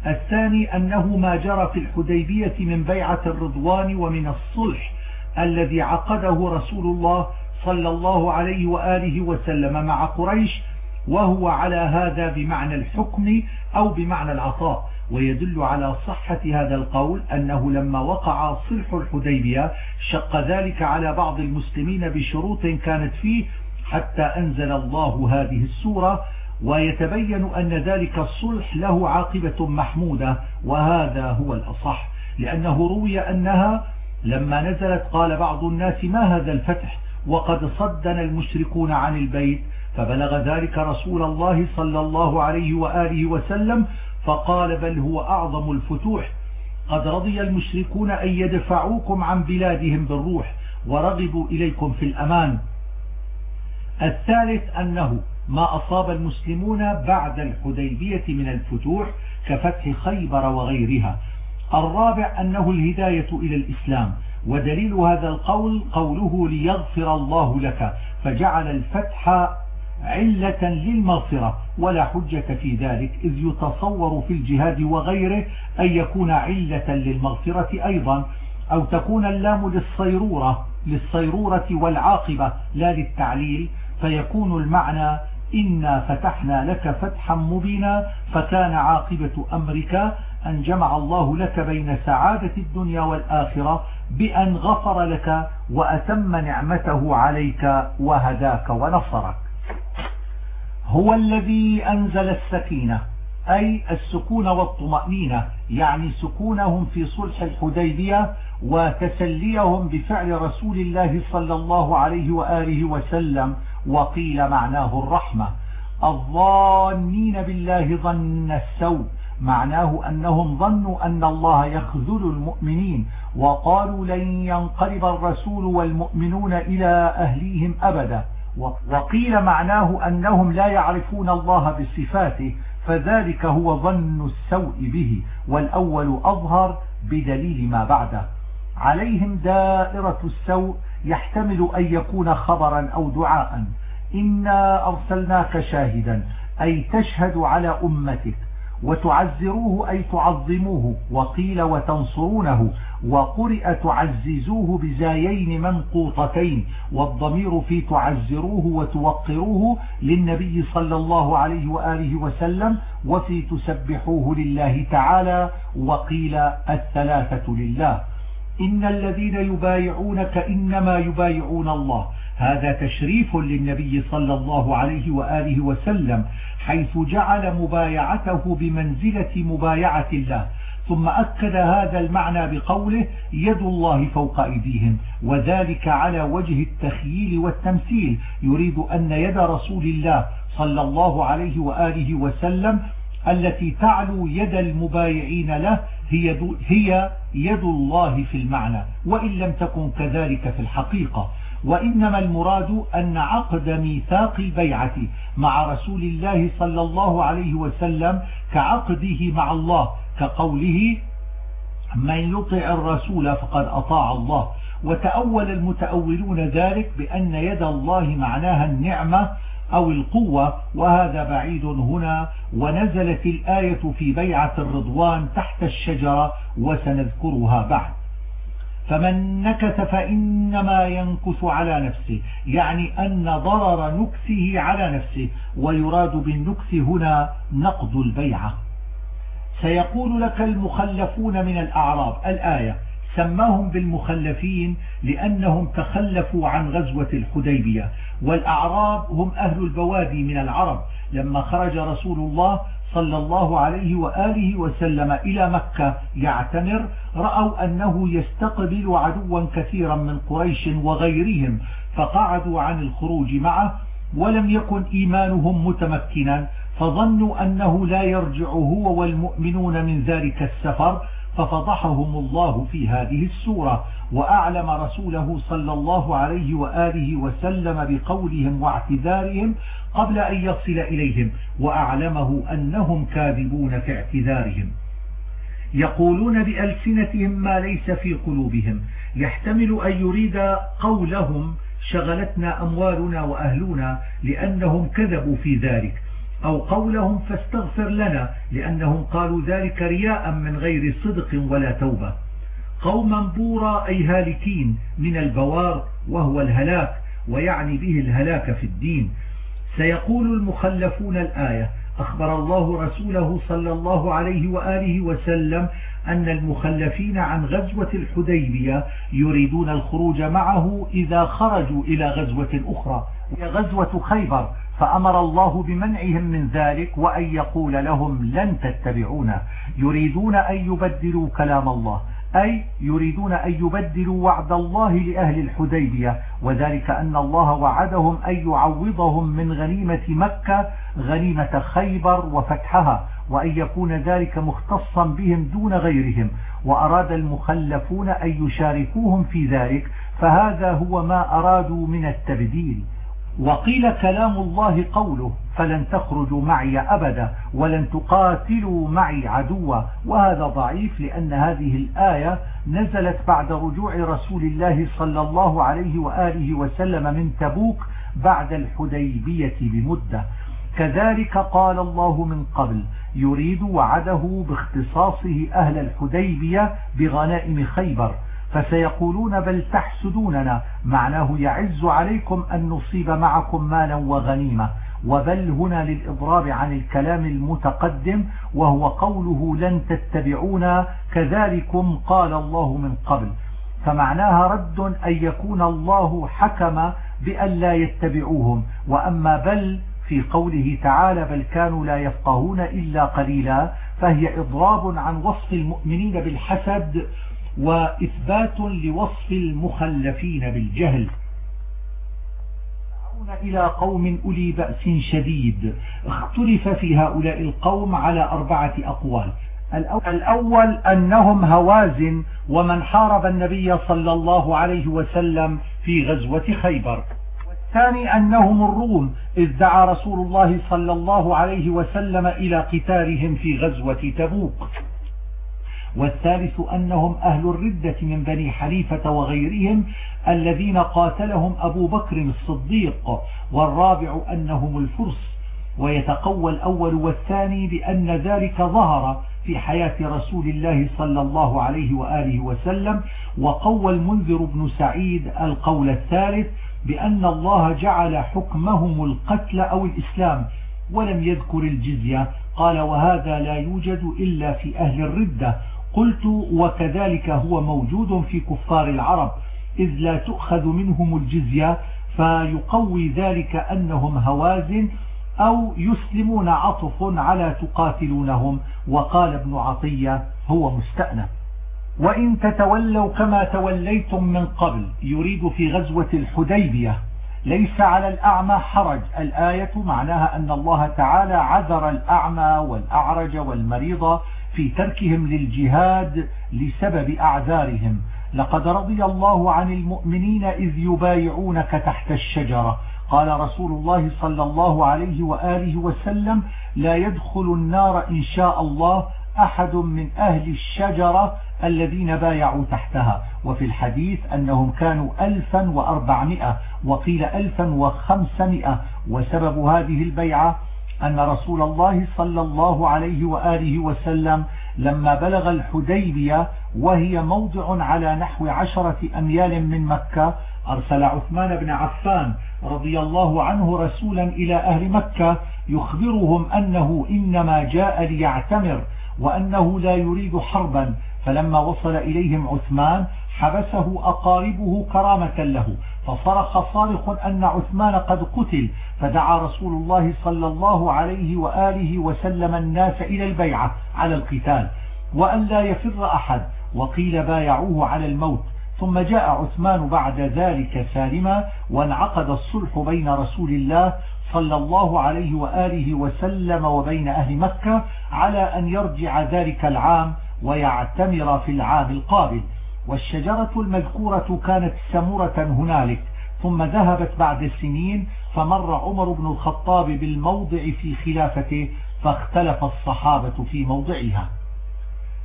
الثاني أنه ما جرى في الحديبية من بيعة الرضوان ومن الصلح الذي عقده رسول الله صلى الله عليه وآله وسلم مع قريش وهو على هذا بمعنى الحكم أو بمعنى العطاء. ويدل على صحة هذا القول أنه لما وقع صلح الحديبية شق ذلك على بعض المسلمين بشروط كانت فيه حتى أنزل الله هذه السورة ويتبين أن ذلك الصلح له عاقبة محمودة وهذا هو الأصح لأنه روي أنها لما نزلت قال بعض الناس ما هذا الفتح؟ وقد صدنا المشركون عن البيت فبلغ ذلك رسول الله صلى الله عليه وآله وسلم فقال بل هو أعظم الفتوح. قد رضي المشركون أن يدفعوكم عن بلادهم بالروح ورغبوا إليكم في الأمان. الثالث أنه ما أصاب المسلمون بعد الحديبية من الفتوح كفتح خيبر وغيرها. الرابع أنه الهداية إلى الإسلام ودليل هذا القول قوله ليغفر الله لك فجعل الفتح علة للمغفرة ولا حجة في ذلك إذ يتصور في الجهاد وغيره أن يكون علة للمغفرة أيضا أو تكون اللام للصيرورة للصيرورة والعاقبة لا للتعليل فيكون المعنى إنا فتحنا لك فتحا مبينا فكان عاقبة أمرك أن جمع الله لك بين سعادة الدنيا والآخرة بأن غفر لك وأتم نعمته عليك وهداك ونصرك. هو الذي أنزل السكينة أي السكون والطمأنينة يعني سكونهم في صلح الحديبية وتسليهم بفعل رسول الله صلى الله عليه وآله وسلم. وقيل معناه الرحمة. الظانين بالله ظن السوء معناه أنهم ظنوا أن الله يخذل المؤمنين وقالوا لن ينقلب الرسول والمؤمنون إلى أهليهم أبدا. وقيل معناه أنهم لا يعرفون الله بصفاته فذلك هو ظن السوء به والأول أظهر بدليل ما بعده. عليهم دائرة السوء يحتمل أن يكون خبرا أو دعاء. إنا أرسلناك شاهدا أي تشهد على أمتك وتعزروه أي تعظموه وقيل وتنصرونه وقرئ تعززوه بزايين منقوطتين والضمير في تعزروه وتوقروه للنبي صلى الله عليه وآله وسلم وفي تسبحوه لله تعالى وقيل الثلاثة لله. إن الذين يبايعونك إنما يبايعون الله. هذا تشريف للنبي صلى الله عليه وآله وسلم حيث جعل مبايعته بمنزلة مبايعة الله. ثم أكد هذا المعنى بقوله يد الله فوق أيديهم وذلك على وجه التخييل والتمثيل. يريد أن يد رسول الله صلى الله عليه وآله وسلم التي تعلو يد المبايعين له هي, هي يد الله في المعنى وإن لم تكن كذلك في الحقيقة. وإنما المراد أن عقد ميثاق البيعة مع رسول الله صلى الله عليه وسلم كعقده مع الله كقوله من يطع الرسول فقد أطاع الله وتأول المتأولون ذلك بأن يد الله معناها النعمة أو القوة وهذا بعيد هنا. ونزلت الآية في بيعة الرضوان تحت الشجرة وسنذكرها بعد. فمن نكث فإنما ينكث على نفسه يعني أن ضرر نكثه على نفسه. ويراد بالنكث هنا نقض البيعة. سيقول لك المخلفون من الأعراب الآية سماهم بالمخلفين لأنهم تخلفوا عن غزوة الحديبية. والأعراب هم أهل البوادي من العرب. لما خرج رسول الله صلى الله عليه وآله وسلم إلى مكة يعتمر رأوا أنه يستقبل عدوا كثيرا من قريش وغيرهم فقعدوا عن الخروج معه ولم يكن إيمانهم متمكنا فظنوا أنه لا يرجع هو والمؤمنون من ذلك السفر. ففضحهم الله في هذه السورة وأعلم رسوله صلى الله عليه وآله وسلم بقولهم واعتذارهم قبل أن يصل إليهم وأعلمه أنهم كاذبون في اعتذارهم. يقولون بألسنتهم ما ليس في قلوبهم. يحتمل أن يريد قولهم شغلتنا أموالنا وأهلنا لأنهم كذبوا في ذلك. أو قولهم فاستغفر لنا لأنهم قالوا ذلك رياء من غير صدق ولا توبة. قوما بورا أي هالكين من البوار وهو الهلاك ويعني به الهلاك في الدين. سيقول المخلفون الآية أخبر الله رسوله صلى الله عليه وآله وسلم أن المخلفين عن غزوة الحديبية يريدون الخروج معه إذا خرجوا إلى غزوة أخرى غزوة خيبر. فأمر الله بمنعهم من ذلك وأن يقول لهم لن تتبعونا يريدون أن يبدلوا كلام الله أي يريدون أن يبدلوا وعد الله لأهل الحديبية وذلك أن الله وعدهم أن يعوضهم من غنيمة مكة غنيمة خيبر وفتحها وأن يكون ذلك مختصا بهم دون غيرهم وأراد المخلفون أن يشاركوهم في ذلك فهذا هو ما أرادوا من التبديل. وقيل كلام الله قوله فلن تخرجوا معي أبدا ولن تقاتلوا معي عدوا. وهذا ضعيف لأن هذه الآية نزلت بعد رجوع رسول الله صلى الله عليه وآله وسلم من تبوك بعد الحديبية بمدة. كذلك قال الله من قبل يريد وعده باختصاصه أهل الحديبية بغنائم خيبر. فسيقولون بل تحسدوننا. معناه يعز عليكم أن نصيب معكم مالا وغنيمة. وبل هنا للإضراب عن الكلام المتقدم وهو قوله لن تتبعونا كذلكم قال الله من قبل. فمعناها رد أن يكون الله حكم بأن لا يتبعوهم. وأما بل في قوله تعالى بل كانوا لا يفقهون إلا قليلا فهي إضراب عن وصف المؤمنين بالحسد وإثبات لوصف المخلفين بالجهل. إلى قوم أولي بأس شديد. اختلف في هؤلاء القوم على أربعة أقوال. الأول أنهم هوازن ومن حارب النبي صلى الله عليه وسلم في غزوة خيبر. والثاني أنهم الروم إذ دعا رسول الله صلى الله عليه وسلم إلى قتالهم في غزوة تبوك. والثالث أنهم أهل الردة من بني حليفة وغيرهم الذين قاتلهم أبو بكر الصديق والرابع أنهم الفرس ويتقوى الأول والثاني بأن ذلك ظهر في حياة رسول الله صلى الله عليه وآله وسلم وقوى المنذر بن سعيد القول الثالث بأن الله جعل حكمهم القتل أو الإسلام ولم يذكر الجزية قال وهذا لا يوجد إلا في أهل الردة قلت وكذلك هو موجود في كفار العرب إذ لا تؤخذ منهم الجزية فيقوي ذلك أنهم هوازن أو يسلمون عطف على تقاتلونهم. وقال ابن عطية هو مستأنف. وإن تتولوا كما توليتم من قبل يريد في غزوة الحديبية. ليس على الأعمى حرج. الآية معناها أن الله تعالى عذر الأعمى والأعرج والمريض في تركهم للجهاد لسبب أعذارهم. لقد رضي الله عن المؤمنين إذ يبايعونك تحت الشجرة. قال رسول الله صلى الله عليه وآله وسلم لا يدخل النار إن شاء الله أحد من أهل الشجرة الذين بايعوا تحتها. وفي الحديث أنهم كانوا ألفا وأربعمائة وقيل ألفا وخمسمائة. وسبب هذه البيعة أن رسول الله صلى الله عليه وآله وسلم لما بلغ الحديبية وهي موضع على نحو عشرة أميال من مكة أرسل عثمان بن عفان رضي الله عنه رسولا إلى أهل مكة يخبرهم أنه إنما جاء ليعتمر وأنه لا يريد حربا فلما وصل إليهم عثمان حبسه أقاربه كرامة له فصرخ صارخ أن عثمان قد قتل فدعا رسول الله صلى الله عليه وآله وسلم الناس إلى البيعة على القتال وأن لا يفر أحد وقيل بايعوه على الموت ثم جاء عثمان بعد ذلك سالما وانعقد الصلح بين رسول الله صلى الله عليه وآله وسلم وبين أهل مكة على أن يرجع ذلك العام ويعتمر في العام القابل. والشجرة المذكورة كانت سمرة هنالك ثم ذهبت بعد سنين فمر عمر بن الخطاب بالموضع في خلافته فاختلف الصحابة في موضعها.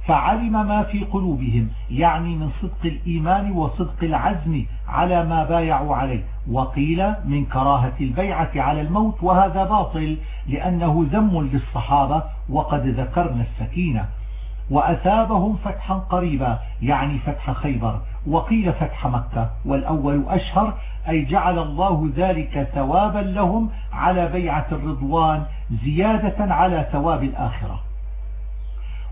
فعلم ما في قلوبهم يعني من صدق الإيمان وصدق العزم على ما بايعوا عليه. وقيل من كراهة البيعة على الموت وهذا باطل لأنه ذم للصحابة وقد ذكرنا السكينة. وأثابهم فتحا قريبا يعني فتح خيبر وقيل فتح مكة والأول أشهر أي جعل الله ذلك ثوابا لهم على بيعة الرضوان زيادة على ثواب الآخرة.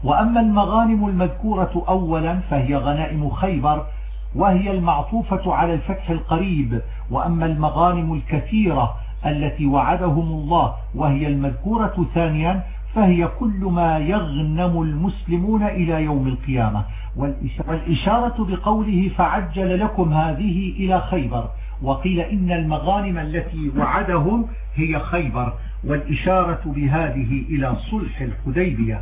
وأما المغانم المذكورة أولا فهي غنائم خيبر وهي المعطوفة على الفتح القريب. وأما المغانم الكثيرة التي وعدهم الله وهي المذكورة ثانيا فهي كل ما يغنم المسلمون إلى يوم القيامة. والإشارة بقوله فعجل لكم هذه إلى خيبر. وقيل إن المغانم التي وعدهم هي خيبر. والإشارة بهذه إلى صلح الحديبية.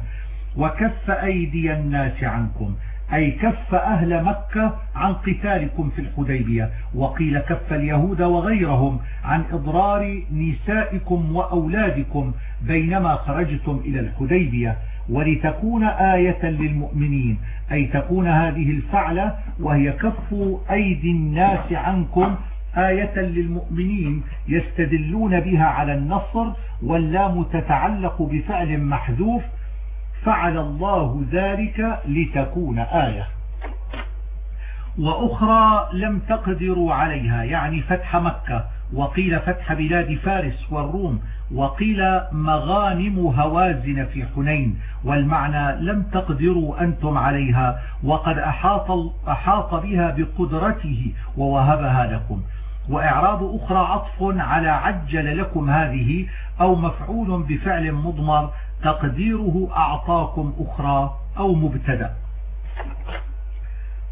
وكف أيدي الناس عنكم. أي كف أهل مكة عن قتالكم في الحديبية وقيل كف اليهود وغيرهم عن إضرار نسائكم وأولادكم بينما خرجتم إلى الحديبية. ولتكون آية للمؤمنين أي تكون هذه الفعلة وهي كف أيدي الناس عنكم آية للمؤمنين يستدلون بها على النصر واللام تتعلق بفعل محذوف فعل الله ذلك لتكون آية. وأخرى لم تقدروا عليها يعني فتح مكة وقيل فتح بلاد فارس والروم وقيل مغانم هوازن في حنين والمعنى لم تقدروا أنتم عليها وقد أحاط, أحاط بها بقدرته ووهبها لكم. وإعراب أخرى عطف على عجل لكم هذه أو مفعول بفعل مضمر تقديره أعطاكم أخرى أو مبتدأ.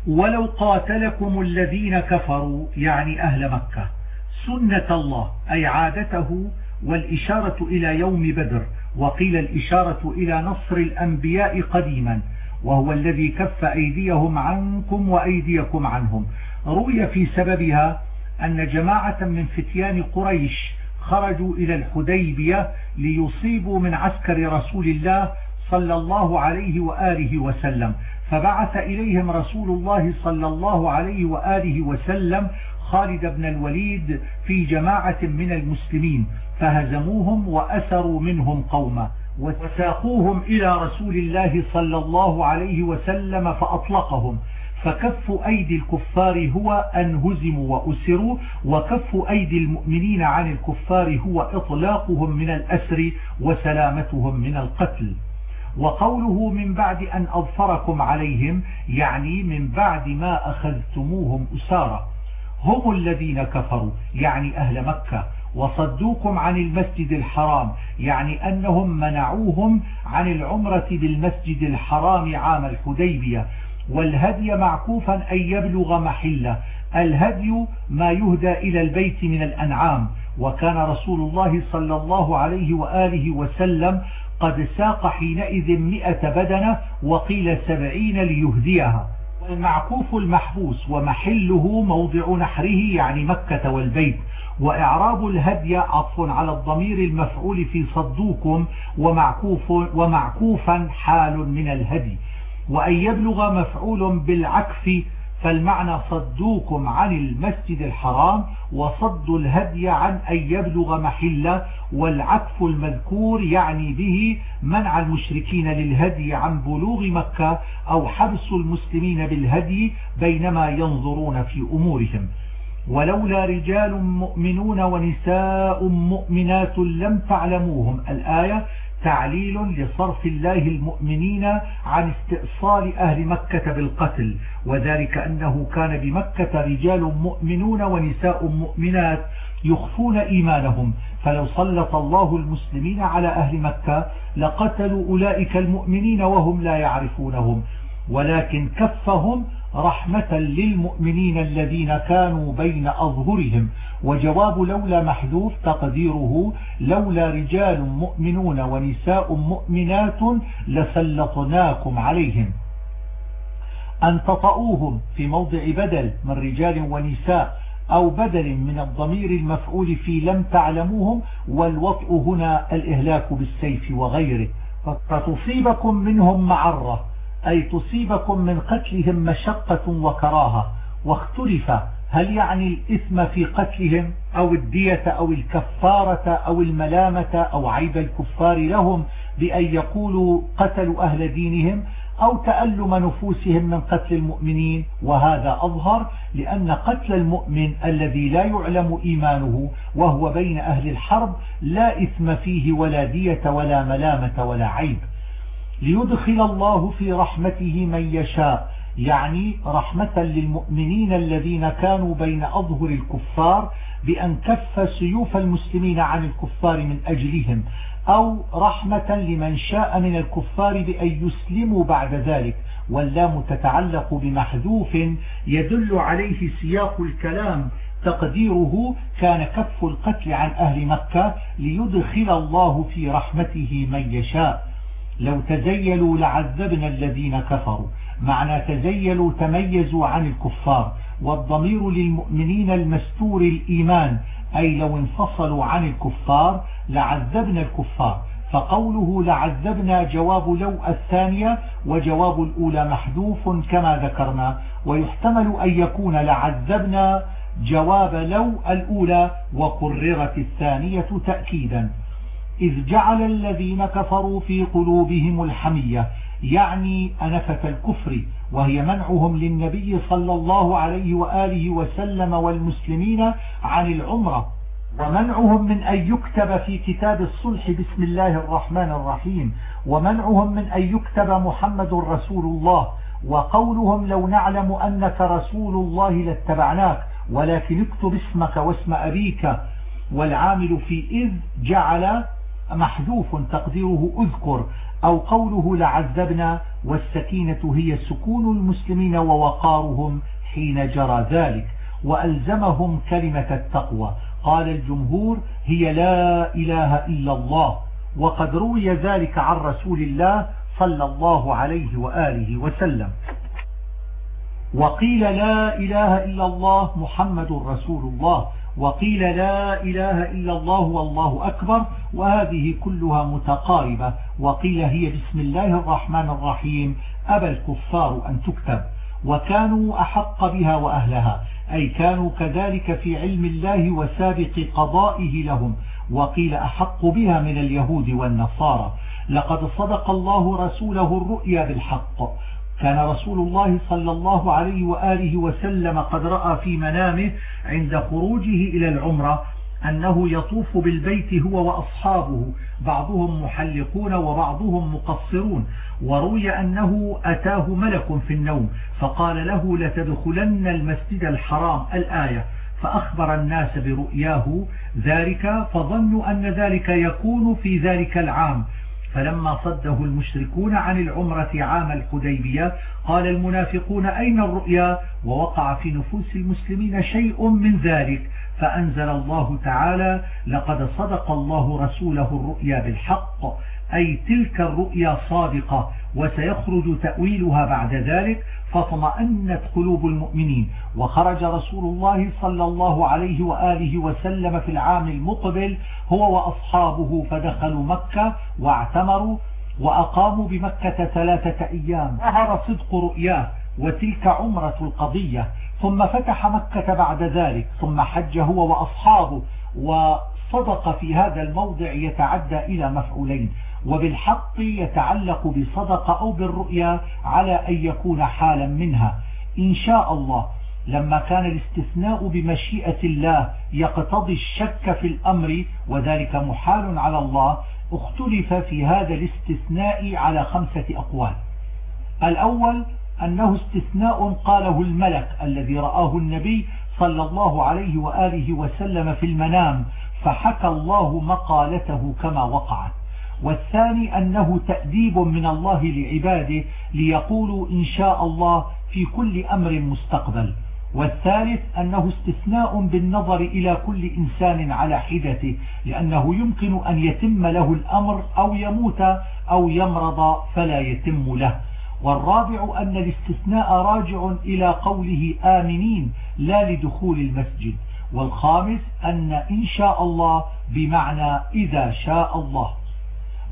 ولو قاتلكم الذين كفروا يعني أهل مكة سنة الله أي عادته والإشارة إلى يوم بدر وقيل الإشارة إلى نصر الأنبياء قديما وهو الذي كف أيديهم عنكم وأيديكم عنهم. روي في سببها أن جماعة من فتيان قريش خرجوا إلى الحديبية ليصيبوا من عسكر رسول الله صلى الله عليه وآله وسلم. فبعث إليهم رسول الله صلى الله عليه وآله وسلم خالد بن الوليد في جماعة من المسلمين فهزموهم وأسروا منهم قوما وساقوهم إلى رسول الله صلى الله عليه وسلم فأطلقهم. فكف أيدي الكفار هو أن هزموا وأسروا وكف أيدي المؤمنين عن الكفار هو إطلاقهم من الأسر وسلامتهم من القتل. وقوله من بعد أن أظفركم عليهم يعني من بعد ما أخذتموهم أسارا هم الذين كفروا يعني أهل مكة. وصدوكم عن المسجد الحرام يعني أنهم منعوهم عن العمرة بالمسجد الحرام عام الحديبية. والهدي معكوفا أن يبلغ محله. الهدي ما يهدى إلى البيت من الأنعام. وكان رسول الله صلى الله عليه وآله وسلم قد ساق حينئذ مئة بدنة وقيل سبعين ليهديها. والمعكوف المحبوس ومحله موضع نحره يعني مكة والبيت. وإعراب الهدي عطف على الضمير المفعول في صدوكم ومعكوف ومعكوفا حال من الهدي. وأن يبلغ مفعول بالعكس فالمعنى صدوكم عن المسجد الحرام وصد الهدي عن أن يبلغ محله والعكف المذكور يعني به منع المشركين للهدي عن بلوغ مكة أو حبس المسلمين بالهدي بينما ينظرون في أمورهم. ولولا رجال مؤمنون ونساء مؤمنات لم تعلموهم. الآية تعليل لصرف الله المؤمنين عن استئصال أهل مكة بالقتل وذلك أنه كان بمكة رجال مؤمنون ونساء مؤمنات يخفون إيمانهم. فلو سلط الله المسلمين على أهل مكة لقتلوا أولئك المؤمنين وهم لا يعرفونهم ولكن كفهم رحمة للمؤمنين الذين كانوا بين أظهرهم. وجواب لولا محذوف تقديره لولا رجال مؤمنون ونساء مؤمنات لسلطناكم عليهم. أن تطؤوهم في موضع بدل من رجال ونساء أو بدل من الضمير المفعول في لم تعلموهم والوطء هنا الإهلاك بالسيف وغيره. فتصيبكم منهم معرة. أي تصيبكم من قتلهم مشقة وكراهة. واختلف هل يعني الإثم في قتلهم أو الدية أو الكفارة أو الملامة أو عيب الكفار لهم بأن يقولوا قتلوا أهل دينهم أو تألم نفوسهم من قتل المؤمنين؟ وهذا أظهر لأن قتل المؤمن الذي لا يعلم إيمانه وهو بين أهل الحرب لا إثم فيه ولا دية ولا ملامة ولا عيب. ليدخل الله في رحمته من يشاء. يعني رحمة للمؤمنين الذين كانوا بين أظهر الكفار بأن كف سيوف المسلمين عن الكفار من أجلهم أو رحمة لمن شاء من الكفار بأن يسلموا بعد ذلك. واللام تتعلق بمحذوف يدل عليه سياق الكلام. تقديره كان كف القتل عن أهل مكة ليدخل الله في رحمته من يشاء. لو تزيلوا لعذبنا الذين كفروا. معنى تزيلوا تميزوا عن الكفار. والضمير للمؤمنين المستور الإيمان أي لو انفصلوا عن الكفار لعذبنا الكفار. فقوله لعذبنا جواب لو الثانية وجواب الأولى محذوف كما ذكرنا. ويحتمل أن يكون لعذبنا جواب لو الأولى وقررت الثانية تأكيدا. إذ جعل الذين كفروا في قلوبهم الحمية يعني أنفة الكفر وهي منعهم للنبي صلى الله عليه وآله وسلم والمسلمين عن العمرة ومنعهم من أن يكتب في كتاب الصلح بسم الله الرحمن الرحيم ومنعهم من أن يكتب محمد رسول الله وقولهم لو نعلم أنك رسول الله لاتبعناك ولكن اكتب اسمك واسم أبيك والعامل في إذ جعل محذوف تقديره أذكر أو قوله لعذبنا والسكينة هي سكون المسلمين ووقارهم حين جرى ذلك وألزمهم كلمة التقوى. قال الجمهور هي لا إله إلا الله وقد روي ذلك عن رسول الله صلى الله عليه وآله وسلم. وقيل لا إله إلا الله محمد رسول الله وقيل لا إله إلا الله والله أكبر وهذه كلها متقاربة. وقيل هي بسم الله الرحمن الرحيم أبى الكفار أن تكتب. وكانوا أحق بها وأهلها أي كانوا كذلك في علم الله وسابق قضائه لهم. وقيل أحق بها من اليهود والنصارى. لقد صدق الله رسوله الرؤيا بالحق. كان رسول الله صلى الله عليه وآله وسلم قد رأى في منامه عند خروجه إلى العمرة أنه يطوف بالبيت هو وأصحابه بعضهم محلقون وبعضهم مقصرون وروي أنه أتاه ملك في النوم فقال له لتدخلن المسجد الحرام الآية فأخبر الناس برؤياه ذلك فظنوا أن ذلك يكون في ذلك العام. فلما صده المشركون عن العمرة عام الحديبية قال المنافقون أين الرؤيا؟ ووقع في نفوس المسلمين شيء من ذلك. فأنزل الله تعالى لقد صدق الله رسوله الرؤيا بالحق. أي تلك الرؤيا صادقة وسيخرج تأويلها بعد ذلك. فاطمأنت قلوب المؤمنين. وخرج رسول الله صلى الله عليه وآله وسلم في العام المقبل هو وأصحابه فدخلوا مكة واعتمروا وأقاموا بمكة ثلاثة أيام. ظهر صدق رؤياه وتلك عمرة القضية. ثم فتح مكة بعد ذلك ثم حج هو وأصحابه وصدق في هذا الموضع يتعدى إلى مفعولين. وبالحق يتعلق بصدق أو بالرؤيا على أن يكون حالا منها. إن شاء الله لما كان الاستثناء بمشيئة الله يقتضي الشك في الأمر وذلك محال على الله اختلف في هذا الاستثناء على خمسة أقوال. الأول أنه استثناء قاله الملك الذي رآه النبي صلى الله عليه وآله وسلم في المنام فحكى الله مقالته كما وقعت. والثاني أنه تأديب من الله لعباده ليقولوا إن شاء الله في كل أمر مستقبل. والثالث أنه استثناء بالنظر إلى كل إنسان على حدته لأنه يمكن أن يتم له الأمر أو يموت أو يمرض فلا يتم له. والرابع أن الاستثناء راجع إلى قوله آمنين لا لدخول المسجد. والخامس أن إن شاء الله بمعنى إذا شاء الله.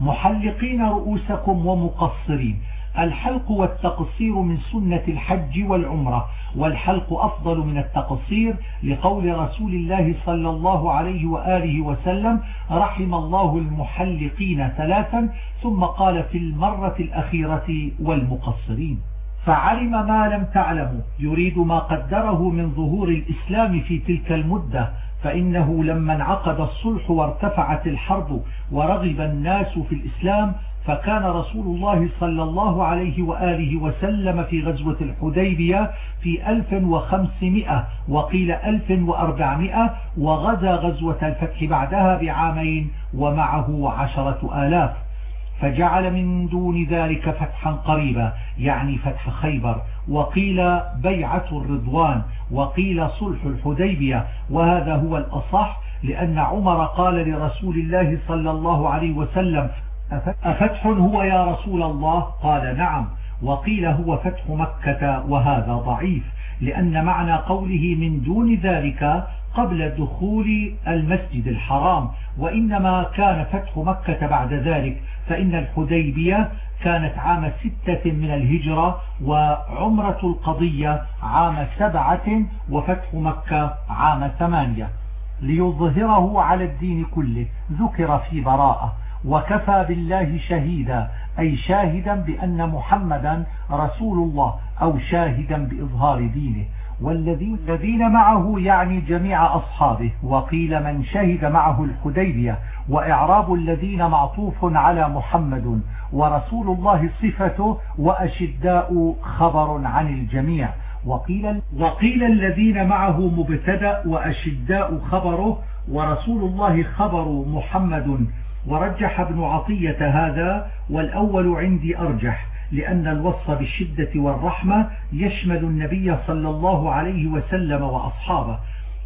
محلقين رؤوسكم ومقصرين. الحلق والتقصير من سنة الحج والعمرة. والحلق أفضل من التقصير لقول رسول الله صلى الله عليه وآله وسلم رحم الله المحلقين ثلاثا ثم قال في المرة الأخيرة والمقصرين. فعلم ما لم تعلموا. يريد ما قدره من ظهور الإسلام في تلك المدة. فإنه لما انعقد الصلح وارتفعت الحرب ورغب الناس في الإسلام فكان رسول الله صلى الله عليه وآله وسلم في غزوة الحديبية في 1500 وقيل 1400 وغزا غزوة الفتح بعدها بعامين ومعه عشرة آلاف فجعل من دون ذلك فتحا قريبا يعني فتح خيبر وقيل بيعة الرضوان وقيل صلح الحديبية وهذا هو الأصح لأن عمر قال لرسول الله صلى الله عليه وسلم أفتح هو يا رسول الله؟ قال نعم. وقيل هو فتح مكة وهذا ضعيف لأن معنى قوله من دون ذلك قبل دخول المسجد الحرام وإنما كان فتح مكة بعد ذلك فإن الحديبية كانت عام ستة من الهجرة وعمرة القضية عام سبعة وفتح مكة عام ثمانية. ليظهره على الدين كله ذكر في براءة. وكفى بالله شهيدا أي شاهدا بأن محمدا رسول الله أو شاهدا بإظهار دينه. والذين معه يعني جميع أصحابه. وقيل من شهد معه الحديبية. وإعراب الذين معطوف على محمد. ورسول الله صفته وأشداء خبر عن الجميع. وقيل, وقيل الذين معه مبتدأ وأشداء خبره. ورسول الله خبر محمد. ورجح ابن عطية هذا والأول عندي أرجح لأن الوصف بالشدة والرحمة يشمل النبي صلى الله عليه وسلم وأصحابه.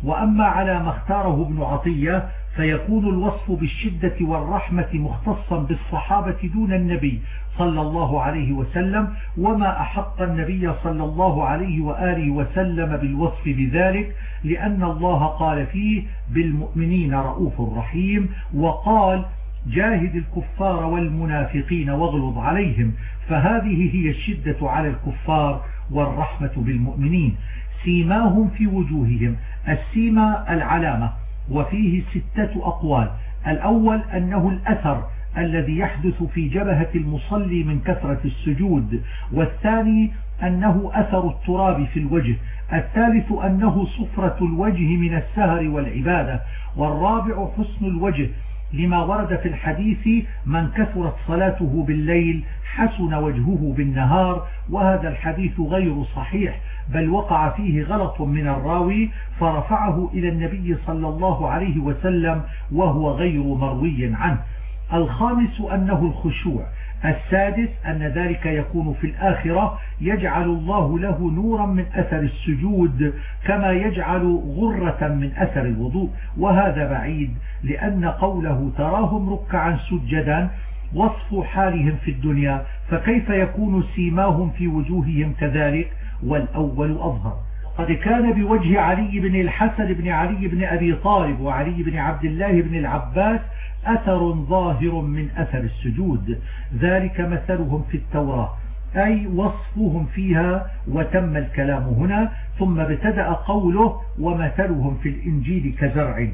وأما على ما اختاره ابن عطية فيكون الوصف بالشدة والرحمة مختصا بالصحابة دون النبي صلى الله عليه وسلم وما أحق النبي صلى الله عليه وآله وسلم بالوصف بذلك لأن الله قال فيه بالمؤمنين رؤوف رحيم وقال جاهد الكفار والمنافقين واغلظ عليهم فهذه هي الشدة على الكفار والرحمة بالمؤمنين. سيماهم في وجوههم السيما العلامة وفيه ستة أقوال. الأول أنه الأثر الذي يحدث في جبهة المصلي من كثرة السجود. والثاني أنه أثر التراب في الوجه. الثالث أنه صفرة الوجه من السهر والعبادة. والرابع حسن الوجه لما ورد في الحديث من كثرت صلاته بالليل حسن وجهه بالنهار وهذا الحديث غير صحيح بل وقع فيه غلط من الراوي فرفعه إلى النبي صلى الله عليه وسلم وهو غير مروي عنه. الخامس أنه الخشوع. السادس أن ذلك يكون في الآخرة يجعل الله له نورا من أثر السجود كما يجعل غرة من أثر الوضوء. وهذا بعيد لأن قوله تراهم ركعا سجدا وصف حالهم في الدنيا فكيف يكون سيماهم في وجوههم كذلك؟ والأول أظهر. قد كان بوجه علي بن الحسن بن علي بن أبي طالب وعلي بن عبد الله بن العباس أثر ظاهر من أثر السجود. ذلك مثلهم في التوراة أي وصفهم فيها وتم الكلام هنا ثم ابتدأ قوله ومثلهم في الإنجيل كزرع.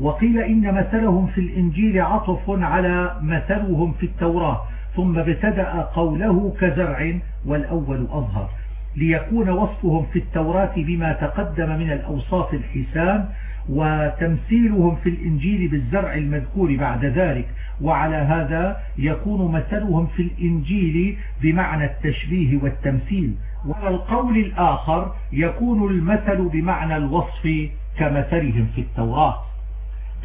وقيل إن مثلهم في الإنجيل عطف على مثلهم في التوراة ثم ابتدأ قوله كزرع والأول أظهر. ليكون وصفهم في التوراة بما تقدم من الأوصاف الحسان وتمثيلهم في الإنجيل بالزرع المذكور بعد ذلك. وعلى هذا يكون مثلهم في الإنجيل بمعنى التشبيه والتمثيل. وعلى القول الآخر يكون المثل بمعنى الوصف كمثلهم في التوراة.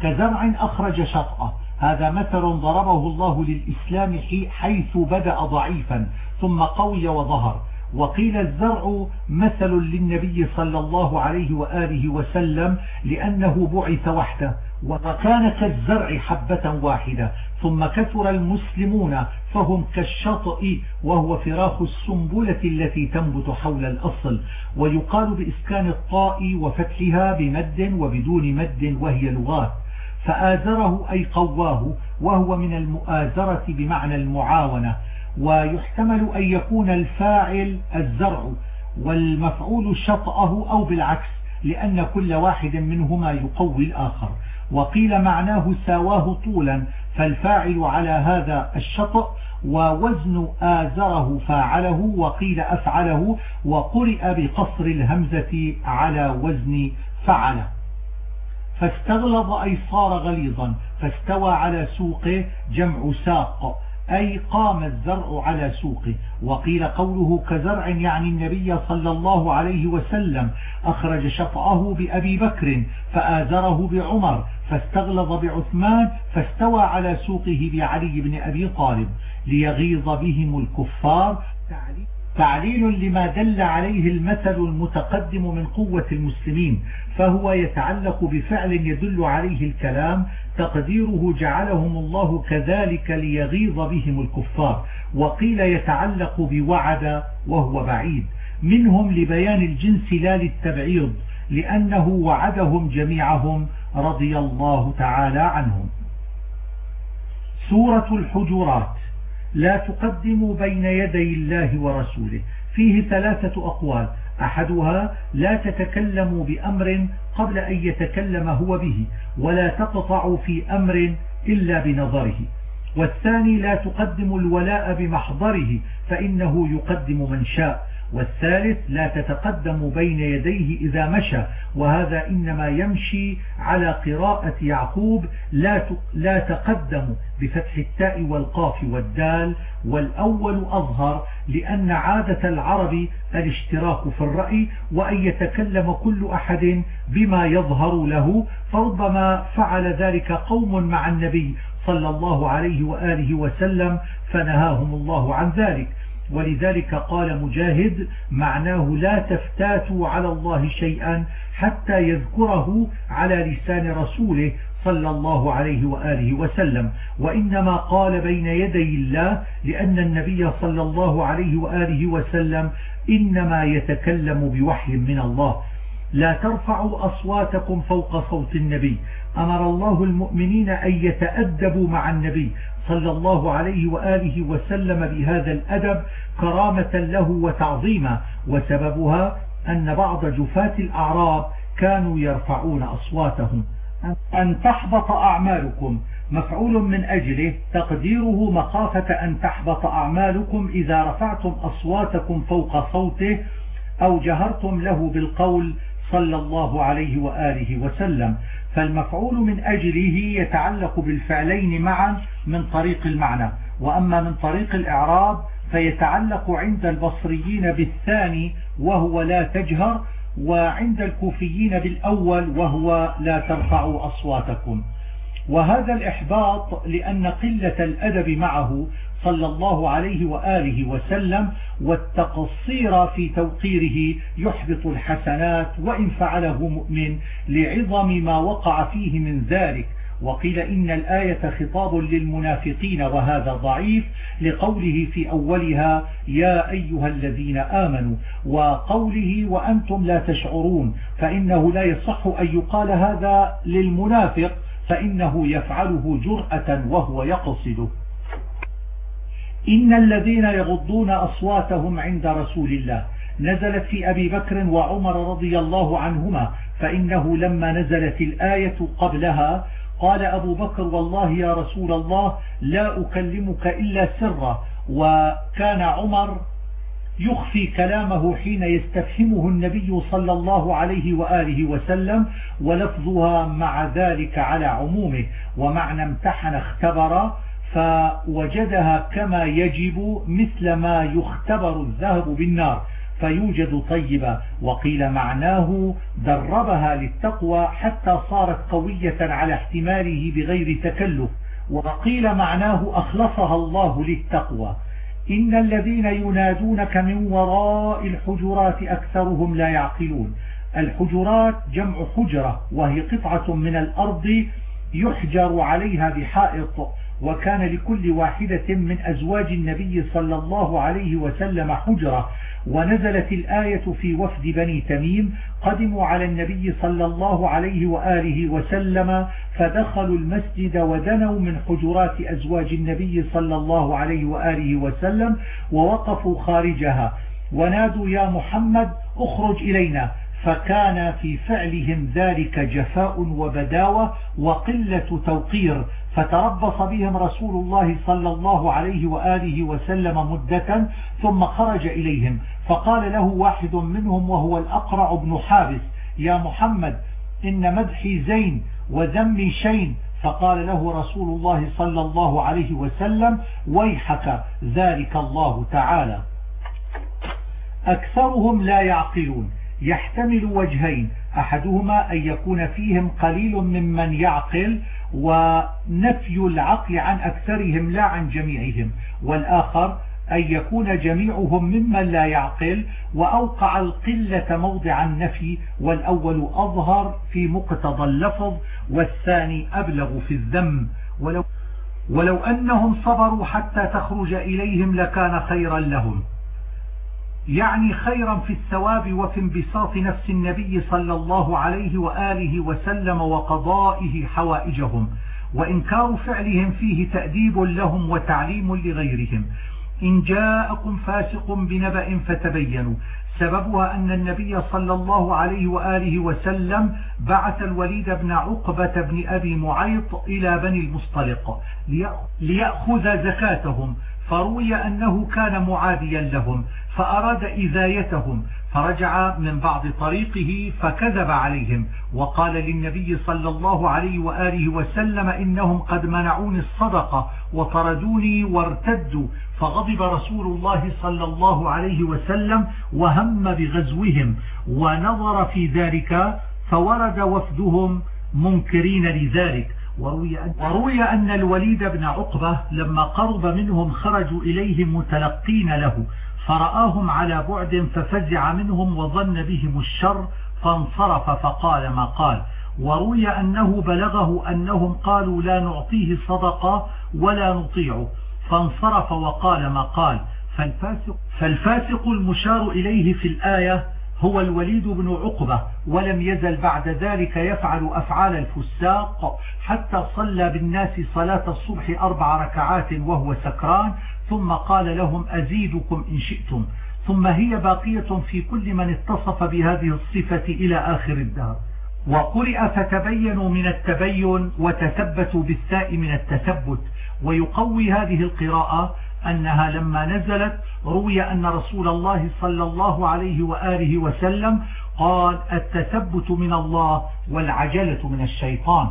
كزرع أخرج شطأه. هذا مثل ضربه الله للإسلام حيث بدأ ضعيفا ثم قوي وظهر. وقيل الزرع مثل للنبي صلى الله عليه وآله وسلم لأنه بعث وحده وكان كالزرع حبة واحدة ثم كثر المسلمون فهم كالشطئ وهو فراخ السنبلة التي تنبت حول الأصل ويقال بإسكان الطاء وفتحها بمد وبدون مد وهي لغات فآزره أي قواه وهو من المؤازرة بمعنى المعاونة. ويحتمل أن يكون الفاعل الزرع والمفعول شطأه أو بالعكس لأن كل واحد منهما يقوي الآخر. وقيل معناه ساواه طولا فالفاعل على هذا الشطأ ووزن آزره فاعله وقيل أفعله وقرئ بقصر الهمزة على وزن فعل فاستغلظ أي صار غليظا فاستوى على سوقه جمع ساق. أي قام الزرع على سوقه. وقيل قوله كزرع يعني النبي صلى الله عليه وسلم. أخرج شفعه بأبي بكر فآزره بعمر فاستغلظ بعثمان فاستوى على سوقه بعلي بن أبي طالب. ليغيظ بهم الكفار. تعليل لما دل عليه المثل المتقدم من قوة المسلمين. فهو يتعلق بفعل يدل عليه الكلام تقديره جعلهم الله كذلك ليغيظ بهم الكفار وقيل يتعلق بوعد وهو بعيد. منهم لبيان الجنس لا للتبعيض لأنه وعدهم جميعهم رضي الله تعالى عنهم. سورة الحجرات. لا تقدموا بين يدي الله ورسوله. فيه ثلاثة أقوال. أحدها لا تتكلموا بأمر قبل أن يتكلم هو به ولا تقطعوا في أمر إلا بنظره. والثاني لا تقدموا الولاء بمحضره فإنه يقدم من شاء. والثالث لا تتقدم بين يديه إذا مشى وهذا إنما يمشي على قراءة يعقوب لا لا تقدم بفتح التاء والقاف والدال والأول أظهر لأن عادة العرب الاشتراك في الرأي وأن يتكلم كل أحد بما يظهر له فربما فعل ذلك قوم مع النبي صلى الله عليه وآله وسلم فنهاهم الله عن ذلك. ولذلك قال مجاهد معناه لا تفتاتوا على الله شيئا حتى يذكره على لسان رسوله صلى الله عليه وآله وسلم. وإنما قال بين يدي الله لأن النبي صلى الله عليه وآله وسلم إنما يتكلم بوحي من الله. لا ترفعوا أصواتكم فوق صوت النبي. أمر الله المؤمنين أن يتأدبوا مع النبي. صلى الله عليه وآله وسلم بهذا الأدب كرامة له وتعظيما وسببها أن بعض جفاة الأعراب كانوا يرفعون أصواتهم. أن تحبط أعمالكم. مفعول من أجله تقديره مخافة أن تحبط أعمالكم إذا رفعتم أصواتكم فوق صوته أو جهرتم له بالقول صلى الله عليه وآله وسلم. فالمفعول من أجله يتعلق بالفعلين معا من طريق المعنى. وأما من طريق الإعراب فيتعلق عند البصريين بالثاني وهو لا تجهر وعند الكوفيين بالأول وهو لا ترفعوا أصواتكم. وهذا الإحباط لأن قلة الأدب معه صلى الله عليه وآله وسلم والتقصير في توقيره يحبط الحسنات وإن فعله مؤمن لعظم ما وقع فيه من ذلك. وقيل إن الآية خطاب للمنافقين وهذا ضعيف لقوله في أولها يا أيها الذين آمنوا وقوله وأنتم لا تشعرون فإنه لا يصح أن يقال هذا للمنافق فإنه يفعله جرأة وهو يقصده. إن الذين يغضون أصواتهم عند رسول الله نزلت في أبي بكر وعمر رضي الله عنهما فإنه لما نزلت الآية قبلها قال أبو بكر والله يا رسول الله لا أكلمك إلا سرا وكان عمر يخفي كلامه حين يستفهمه النبي صلى الله عليه وآله وسلم ولفظها مع ذلك على عمومه ومعنى امتحن اختبر فوجدها كما يجب مثل ما يختبر الذهب بالنار. فيوجد طيبا وقيل معناه دربها للتقوى حتى صارت قوية على احتماله بغير تكلف. وقيل معناه أخلصها الله للتقوى. إن الذين ينادونك من وراء الحجرات أكثرهم لا يعقلون. الحجرات جمع حجرة وهي قطعة من الأرض يحجر عليها بحائط. وكان لكل واحدة من أزواج النبي صلى الله عليه وسلم حجرة. ونزلت الآية في وفد بني تميم قدموا على النبي صلى الله عليه وآله وسلم فدخلوا المسجد ودنوا من حجرات أزواج النبي صلى الله عليه وآله وسلم ووقفوا خارجها. ونادوا يا محمد اخرج إلينا. فكان في فعلهم ذلك جفاء وبداوة وقلة توقير فتربص بهم رسول الله صلى الله عليه وآله وسلم مدة ثم خرج إليهم. فقال له واحد منهم وهو الأقرع بن حابس يا محمد إن مدحي زين وذمي شين. فقال له رسول الله صلى الله عليه وسلم ويحك ذلك الله تعالى. أكثرهم لا يعقلون. يحتمل وجهين. أحدهما أن يكون فيهم قليل ممن يعقل ونفي العقل عن أكثرهم لا عن جميعهم. والآخر أن يكون جميعهم ممن لا يعقل وأوقع القلة موضع النفي والأول أظهر في مقتضى اللفظ والثاني أبلغ في الذم. ولو, ولو أنهم صبروا حتى تخرج إليهم لكان خيرا لهم. يعني خيرا في الثواب وفي انبساط نفس النبي صلى الله عليه وآله وسلم وقضائه حوائجهم وإنكار فعلهم فيه تأديب لهم وتعليم لغيرهم. إن جاءكم فاسق بنبأ فتبينوا. سببها أن النبي صلى الله عليه وآله وسلم بعث الوليد بن عقبة بن أبي معيط إلى بني المصطلق ليأخذ زكاتهم. فروي أنه كان معاديا لهم فأراد إذايتهم فرجع من بعض طريقه فكذب عليهم وقال للنبي صلى الله عليه وآله وسلم إنهم قد منعوني الصدقة وطردوني وارتدوا فغضب رسول الله صلى الله عليه وسلم وهم بغزوهم ونظر في ذلك فورد وفدهم منكرين لذلك. وروي أن, الوليد بن عقبة لما قرب منهم خرجوا إليه متلقين له فرآهم على بعد ففزع منهم وظن بهم الشر فانصرف فقال ما قال. وروي أنه بلغه أنهم قالوا لا نعطيه صدقة ولا نطيعه فانصرف وقال ما قال. فالفاسق, فالفاسق المشار إليه في الآية هو الوليد بن عقبة ولم يزل بعد ذلك يفعل أفعال الفساق حتى صلى بالناس صلاة الصبح أربع ركعات وهو سكران ثم قال لهم أزيدكم إن شئتم. ثم هي باقية في كل من اتصف بهذه الصفة إلى آخر الدهر. وقرئ فتبينوا من التبين وتثبتوا بالثاء من التثبت ويقوي هذه القراءة أنها لما نزلت روي أن رسول الله صلى الله عليه وآله وسلم قال التثبت من الله والعجلة من الشيطان.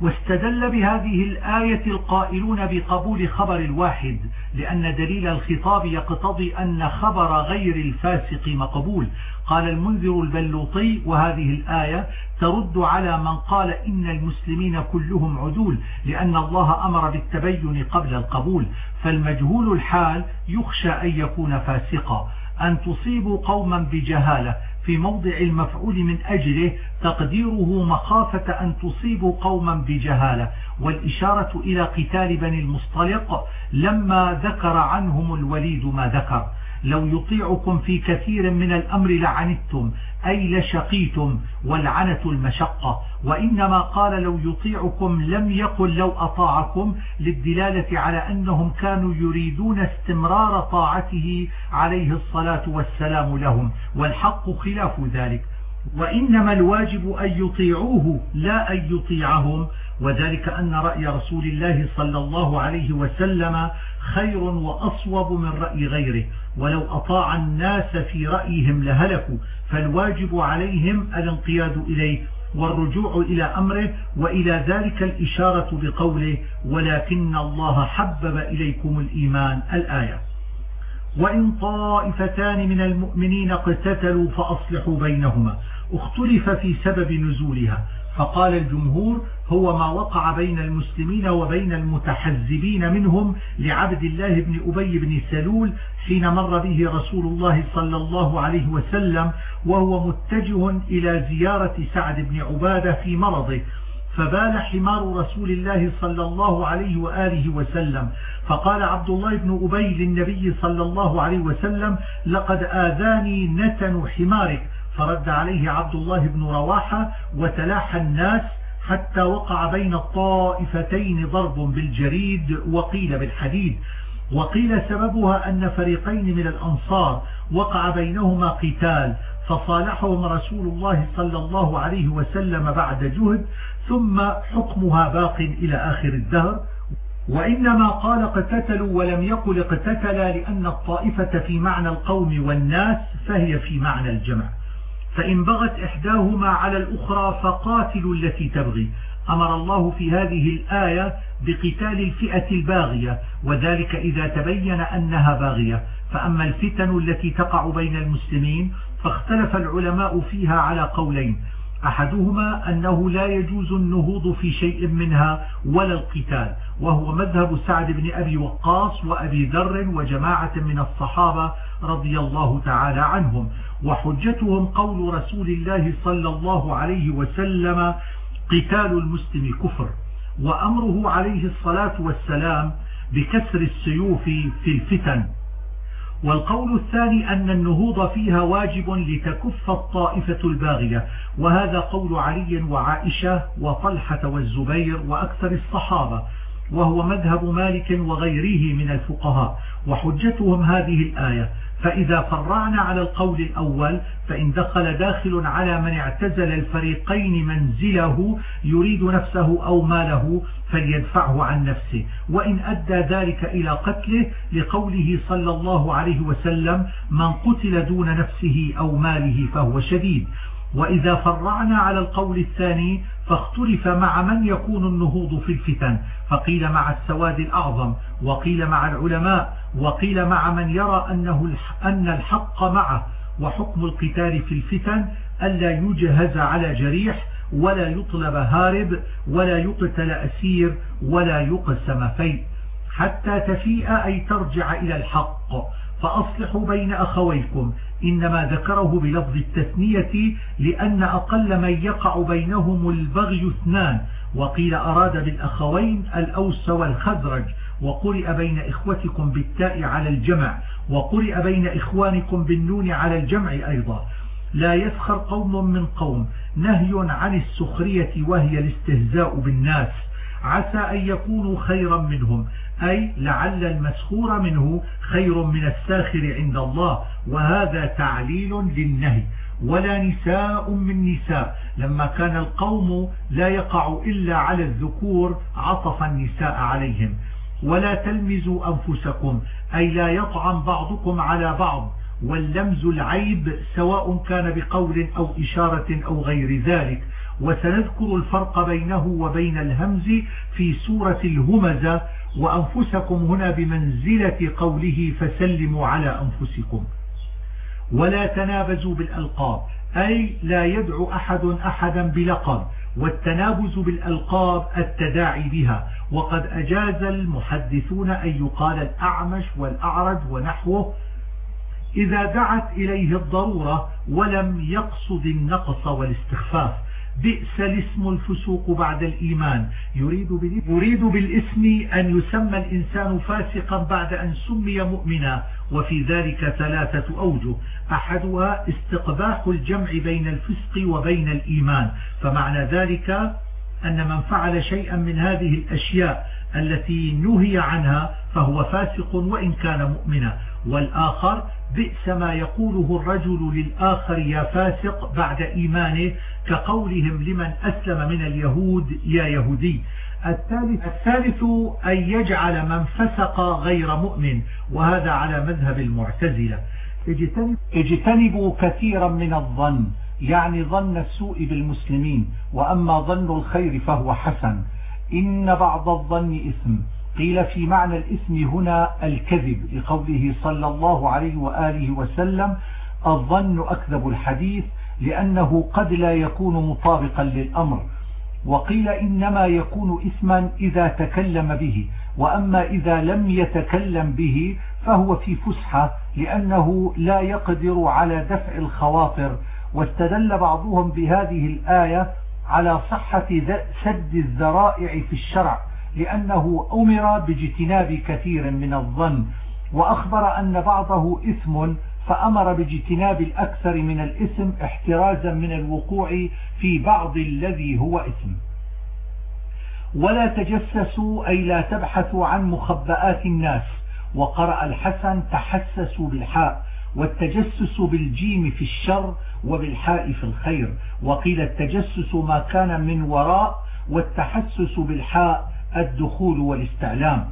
واستدل بهذه الآية القائلون بقبول خبر الواحد لأن دليل الخطاب يقتضي أن خبر غير الفاسق مقبول. قال المنذر البلوطي وهذه الآية ترد على من قال إن المسلمين كلهم عدول لأن الله أمر بالتبين قبل القبول. فالمجهول الحال يخشى أن يكون فاسقا. أن تصيبوا قوما بجهالة. في موضع المفعول من أجله تقديره مخافة أن تصيبوا قوما بجهالة والإشارة إلى قتال بني المصطلق لما ذكر عنهم الوليد ما ذكر. لو يطيعكم في كثير من الأمر لعنتم أي لشقيتم والعنة المشقة. وإنما قال لو يطيعكم لم يقل لو أطاعكم للدلالة على أنهم كانوا يريدون استمرار طاعته عليه الصلاة والسلام لهم والحق خلاف ذلك. وإنما الواجب أن يطيعوه لا أن يطيعهم. وذلك أن رأي رسول الله صلى الله عليه وسلم خير وأصوب من رأي غيره. ولو أطاع الناس في رأيهم لهلكوا فالواجب عليهم الانقياد إليه والرجوع إلى أمره وإلى ذلك الإشارة بقوله ولكن الله حبب إليكم الإيمان. الآية. وإن طائفتان من المؤمنين اقتتلوا فأصلحوا بينهما. اختلف في سبب نزولها. فقال الجمهور هو ما وقع بين المسلمين وبين المتحزبين منهم لعبد الله بن أبي بن سلول حين مر به رسول الله صلى الله عليه وسلم وهو متجه إلى زيارة سعد بن عبادة في مرضه. فبال حمار رسول الله صلى الله عليه وآله وسلم. فقال عبد الله بن أبي للنبي صلى الله عليه وسلم لقد آذاني نتن حمارك. فرد عليه عبد الله بن رواحة وتلاحى الناس حتى وقع بين الطائفتين ضرب بالجريد وقيل بالحديد. وقيل سببها أن فريقين من الأنصار وقع بينهما قتال فصالحهم رسول الله صلى الله عليه وسلم بعد جهد ثم حكمها باق إلى آخر الدهر. وإنما قال اقتتلوا ولم يقل اقتتلا لأن الطائفة في معنى القوم والناس فهي في معنى الجمع فإن بغت إحداهما على الأخرى فقاتلوا التي تبغي. أمر الله في هذه الآية بقتال الفئة الباغية وذلك إذا تبين أنها باغية. فأما الفتن التي تقع بين المسلمين فاختلف العلماء فيها على قولين. أحدهما أنه لا يجوز النهوض في شيء منها ولا القتال وهو مذهب سعد بن أبي وقاص وأبي ذر وجماعة من الصحابة رضي الله تعالى عنهم. وحجتهم قول رسول الله صلى الله عليه وسلم قتال المسلم كفر وأمره عليه الصلاة والسلام بكسر السيوف في الفتن. والقول الثاني أن النهوض فيها واجب لتكف الطائفة الباغية وهذا قول علي وعائشة وطلحة والزبير وأكثر الصحابة. وهو مذهب مالك وغيره من الفقهاء وحجتهم هذه الآية فإذا فرعنا على القول الأول فإن دخل داخل على من اعتزل الفريقين منزله يريد نفسه أو ماله فليدفعه عن نفسه. وإن أدى ذلك إلى قتله لقوله صلى الله عليه وسلم من قتل دون نفسه أو ماله فهو شديد وإذا فرعنا على القول الثاني فاختلف مع من يكون النهوض في الفتن. فقيل مع السواد الأعظم وقيل مع العلماء وقيل مع من يرى أنه أن الحق معه. وحكم القتال في الفتن ألا يجهز على جريح ولا يطلب هارب ولا يقتل أسير ولا يقسم فيء. حتى تفيء أي ترجع إلى الحق. فأصلحوا بين أخويكم. إنما ذكره بلفظ التثنية لأن أقل من يقع بينهم البغي اثنان. وقيل أراد بالأخوين الأوس والخزرج. وقرئ بين إخوتكم بالتاء على الجمع. وقرئ بين إخوانكم بالنون على الجمع أيضا. لا يسخر قوم من قوم. نهي عن السخرية وهي الاستهزاء بالناس. عسى أن يكونوا خيرا منهم. أي لعل المسخور منه خير من الساخر عند الله وهذا تعليل للنهي ولا نساء من نساء. لما كان القوم لا يقع إلا على الذكور عطف النساء عليهم. ولا تلمزوا أنفسكم أي لا يطعن بعضكم على بعض. واللمز العيب سواء كان بقول أو إشارة أو غير ذلك. وسنذكر الفرق بينه وبين الهمز في سورة الهمزة وأنفسكم هنا بمنزلة قوله فسلموا على أنفسكم. ولا تنابزوا بالألقاب أي لا يدعو أحد أحدا بلقب والتنابز بالألقاب التداعي بها. وقد أجاز المحدثون أن يقال الأعمش والأعرج ونحوه إذا دعت إليه الضرورة ولم يقصد النقص والاستخفاف. بئس الاسم الفسوق بعد الإيمان. يريد, يريد بالاسم أن يسمى الإنسان فاسقا بعد أن سمي مؤمنا. وفي ذلك ثلاثة أوجه. أحدها استقباح الجمع بين الفسق وبين الإيمان. فمعنى ذلك أن من فعل شيئا من هذه الأشياء التي نهي عنها فهو فاسق وإن كان مؤمنا. والآخر بئس ما يقوله الرجل للآخر يا فاسق بعد إيمانه كقولهم لمن أسلم من اليهود يا يهودي. الثالث, الثالث أن يجعل من فسق غير مؤمن وهذا على مذهب المعتزلة. اجتنبوا كثيرا من الظن يعني ظن السوء بالمسلمين وأما ظن الخير فهو حسن. إن بعض الظن إثم. قيل في معنى الإثم هنا الكذب لقوله صلى الله عليه وآله وسلم الظن أكذب الحديث لأنه قد لا يكون مطابقا للأمر. وقيل إنما يكون إثما إذا تكلم به وأما إذا لم يتكلم به فهو في فسحة لأنه لا يقدر على دفع الخواطر. واستدل بعضهم بهذه الآية على صحة سد الذرائع في الشرع. لأنه أمر باجتناب كثير من الظن وأخبر أن بعضه إثم فأمر باجتناب الأكثر من الإثم احترازا من الوقوع في بعض الذي هو إثم. ولا تجسسوا أي لا تبحثوا عن مخبئات الناس. وقرأ الحسن تحسسوا بالحاء والتجسس بالجيم في الشر وبالحاء في الخير. وقيل التجسس ما كان من وراء والتحسس بالحاء الدخول والاستعلام.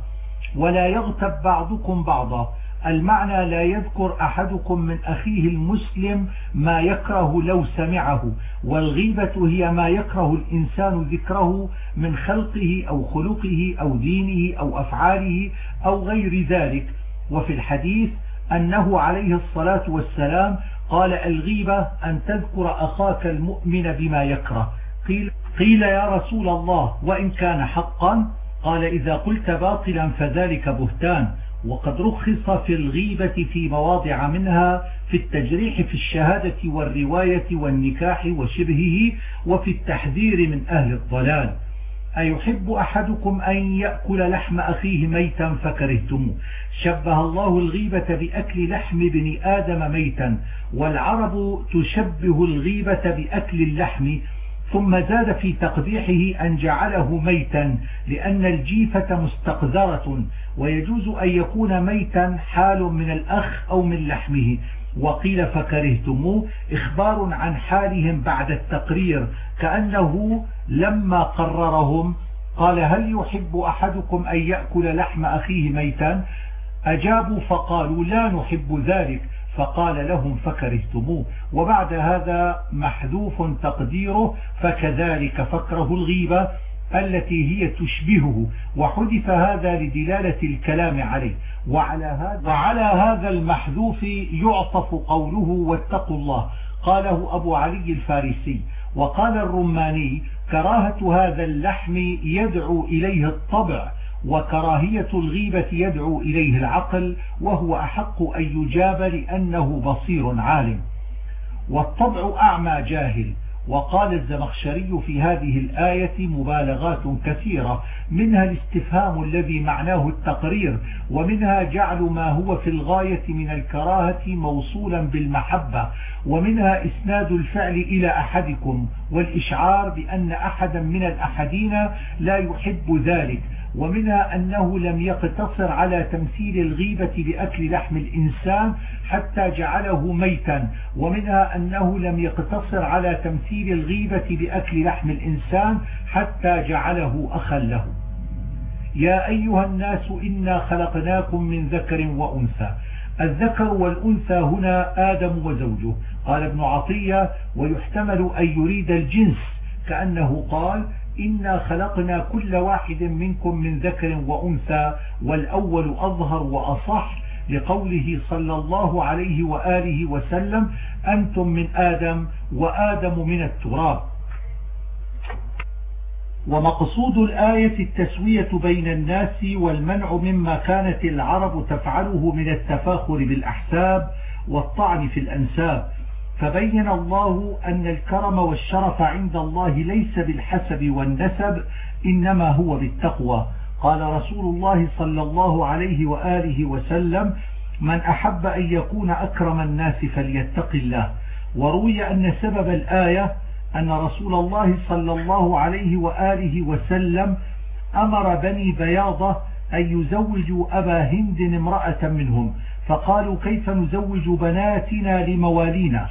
ولا يغتب بعضكم بعضا. المعنى لا يذكر أحدكم من أخيه المسلم ما يكره لو سمعه. والغيبة هي ما يكره الإنسان ذكره من خلقه أو خلقه أو دينه أو أفعاله أو غير ذلك. وفي الحديث أنه عليه الصلاة والسلام قال الغيبة أن تذكر أخاك المؤمن بما يكره. قيل, قيل يا رسول الله وإن كان حقا قال إذا قلت باطلا فذلك بهتان. وقد رخص في الغيبة في مواضع منها في التجريح في الشهادة والرواية والنكاح وشبهه وفي التحذير من أهل الضلال. أيحب أحدكم أن يأكل لحم أخيه ميتا فكرهتموه. شبه الله الغيبة بأكل لحم بن آدم ميتا والعرب تشبه الغيبة بأكل اللحم ثم زاد في تقبيحه أن جعله ميتا لأن الجيفة مستقذرة ويجوز أن يكون ميتا حال من الأخ أو من لحمه. وقيل فكرهتموه إخبار عن حالهم بعد التقرير كأنه لما قررهم قال هل يحب أحدكم أن يأكل لحم أخيه ميتا؟ أجابوا فقالوا لا نحب ذلك. فقال لهم فكرهتموه. وبعد هذا محذوف تقديره فكذلك فكره الغيبة التي هي تشبهه. وحذف هذا لدلالة الكلام عليه. وعلى هذا, وعلى هذا المحذوف يعطف قوله واتقوا الله. قاله أبو علي الفارسي. وقال الرماني كراهة هذا اللحم يدعو إليه الطبع. وكراهية الغيبة يدعو إليه العقل وهو أحق أن يجاب لأنه بصير عالم. والطبع أعمى جاهل. وقال الزمخشري في هذه الآية مبالغات كثيرة. منها الاستفهام الذي معناه التقرير ومنها جعل ما هو في الغاية من الكراهة موصولا بالمحبة. ومنها إسناد الفعل إلى أحدكم والإشعار بأن أحدا من الأحدين لا يحب ذلك. ومنها أنه لم يقتصر على تمثيل الغيبة بأكل لحم الإنسان حتى جعله ميتا. ومنها أنه لم يقتصر على تمثيل الغيبة بأكل لحم الإنسان حتى جعله أخا له. يا أيها الناس إنا خلقناكم من ذكر وأنثى. الذكر والأنثى هنا آدم وزوجه. قال ابن عطية ويحتمل أن يريد الجنس. كأنه قال إنا خلقنا كل واحد منكم من ذكر وأنثى والأول أظهر وأصح لقوله صلى الله عليه وآله وسلم أنتم من آدم وآدم من التراب. ومقصود الآية التسوية بين الناس والمنع مما كانت العرب تفعله من التفاخر بالأحساب والطعن في الأنساب. فبين الله أن الكرم والشرف عند الله ليس بالحسب والنسب إنما هو بالتقوى. قال رسول الله صلى الله عليه وآله وسلم من أحب أن يكون أكرم الناس فليتق الله. وروي أن سبب الآية أن رسول الله صلى الله عليه وآله وسلم أمر بني بياضة أن يزوجوا أبا هند امرأة منهم فقالوا كيف نزوج بناتنا لموالينا؟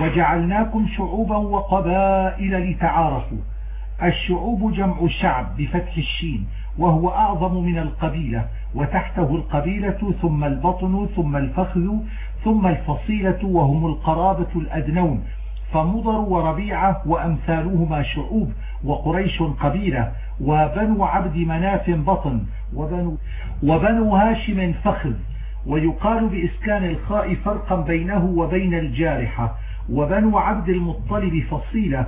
وجعلناكم شعوبا وقبائل لتعارفوا. الشعوب جمع شعب بفتح الشين وهو أعظم من القبيلة وتحته القبيلة ثم البطن ثم الفخذ ثم الفصيلة وهم القرابة الأدنون. فمضر وربيعة وأمثالهما شعوب وقريش قبيلة وبنو عبد مناف بطن وبنو, وبنو هاشم فخذ. ويقال بإسكان الخاء فرقا بينه وبين الجارحة. وبنو عبد المطلب فصيلة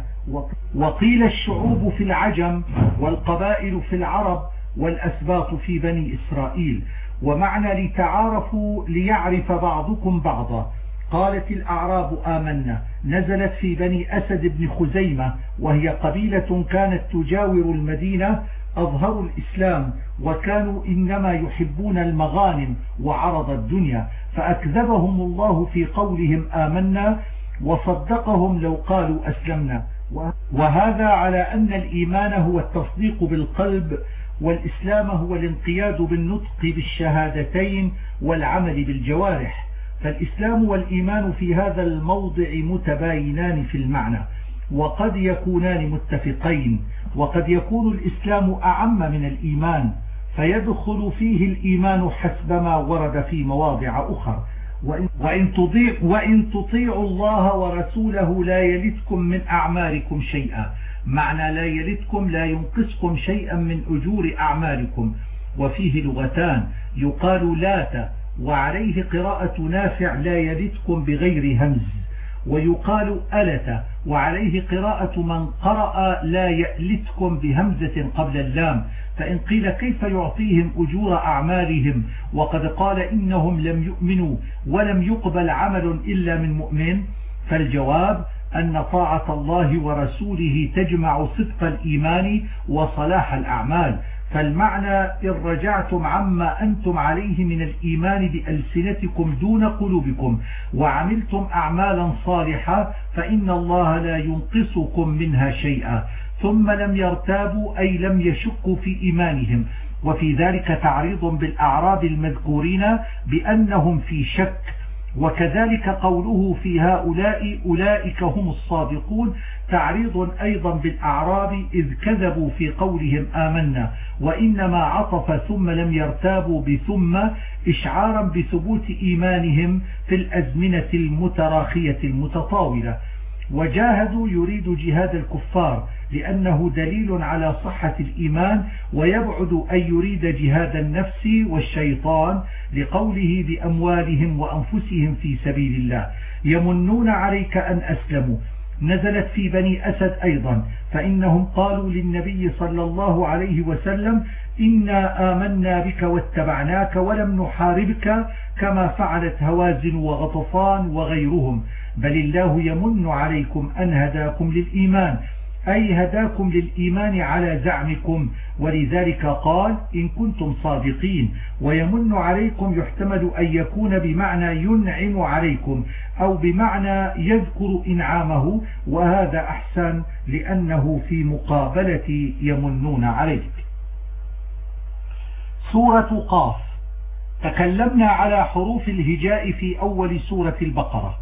وقيل الشعوب في العجم والقبائل في العرب والأسباط في بني إسرائيل. ومعنى لتعارفوا ليعرف بعضكم بعضا. قالت الأعراب آمنا نزلت في بني أسد بن خزيمة وهي قبيلة كانت تجاور المدينة أظهروا الإسلام وكانوا إنما يحبون المغانم وعرض الدنيا. فأكذبهم الله في قولهم آمنا وصدقهم لو قالوا أسلمنا. وهذا على أن الإيمان هو التصديق بالقلب والإسلام هو الانقياد بالنطق بالشهادتين والعمل بالجوارح. فالإسلام والإيمان في هذا الموضع متباينان في المعنى وقد يكونان متفقين وقد يكون الإسلام أعم من الإيمان فيدخل فيه الإيمان حسب ما ورد في مواضع أخرى. وإن, تطيع وإن تطيعوا الله ورسوله لا يلدكم من أعمالكم شيئا. معنى لا يلدكم لا ينقصكم شيئا من أجور أعمالكم. وفيه لغتان. يقال لات وعليه قراءة نافع لا يلدكم بغير همز. ويقال ألت وعليه قراءة من قرأ لا يألتكم بهمزة قبل اللام. فإن قيل كيف يعطيهم أجور أعمالهم؟ وقد قال إنهم لم يؤمنوا ولم يقبل عمل إلا من مؤمن. فالجواب أن طاعة الله ورسوله تجمع صدق الإيمان وصلاح الأعمال. فالمعنى إن رجعتم عما أنتم عليه من الإيمان بألسنتكم دون قلوبكم وعملتم أعمالا صالحة فإن الله لا ينقصكم منها شيئا. ثم لم يرتابوا أي لم يشكوا في إيمانهم. وفي ذلك تعريض بالأعراب المذكورين بأنهم في شك وكذلك قوله في هؤلاء أولئك هم الصادقون تعريض أيضا بالأعراب إذ كذبوا في قولهم آمنا وإنما عطف ثم لم يرتابوا بثم إشعارا بثبوت إيمانهم في الأزمنة المتراخية المتطاولة. وجاهدوا يريد جهاد الكفار لأنه دليل على صحة الإيمان ويبعد أن يريد جهاد النفس والشيطان لقوله بأموالهم وأنفسهم في سبيل الله. يمنون عليك أن أسلموا. نزلت في بني أسد أيضا فإنهم قالوا للنبي صلى الله عليه وسلم إنا آمنا بك واتبعناك ولم نحاربك كما فعلت هوازن وغطفان وغيرهم. بل الله يمن عليكم أن هداكم للإيمان. أي هداكم للإيمان على زعمكم. ولذلك قال إن كنتم صادقين. ويمن عليكم يحتمل أن يكون بمعنى ينعم عليكم أو بمعنى يذكر إنعامه. وهذا أحسن لأنه في مقابلة يمنون عليك. سورة قاف. تكلمنا على حروف الهجاء في أول سورة البقرة.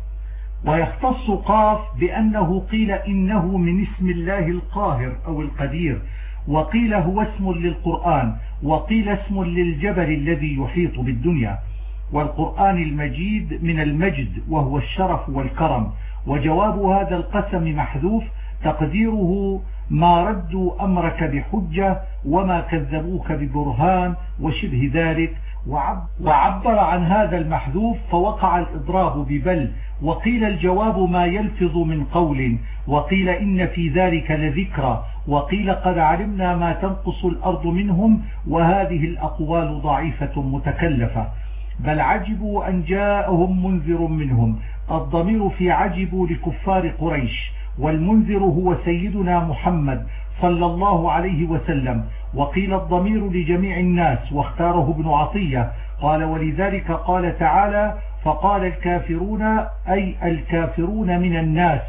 ويختص قاف بأنه قيل إنه من اسم الله القاهر أو القدير وقيل هو اسم للقرآن وقيل اسم للجبل الذي يحيط بالدنيا. والقرآن المجيد من المجد وهو الشرف والكرم. وجواب هذا القسم محذوف تقديره ما ردوا أمرك بحجة وما كذبوك ببرهان وشبه ذلك. وعبر عن هذا المحذوف فوقع الإضراب ببل وقيل الجواب ما يلفظ من قول وقيل إن في ذلك لذكرى وقيل قد علمنا ما تنقص الأرض منهم وهذه الأقوال ضعيفة متكلفة. بل عجبوا أن جاءهم منذر منهم الضمير في عجبوا لكفار قريش والمنذر هو سيدنا محمد صلى الله عليه وسلم وقيل الضمير لجميع الناس واختاره ابن عطية. قال ولذلك قال تعالى فقال الكافرون أي الكافرون من الناس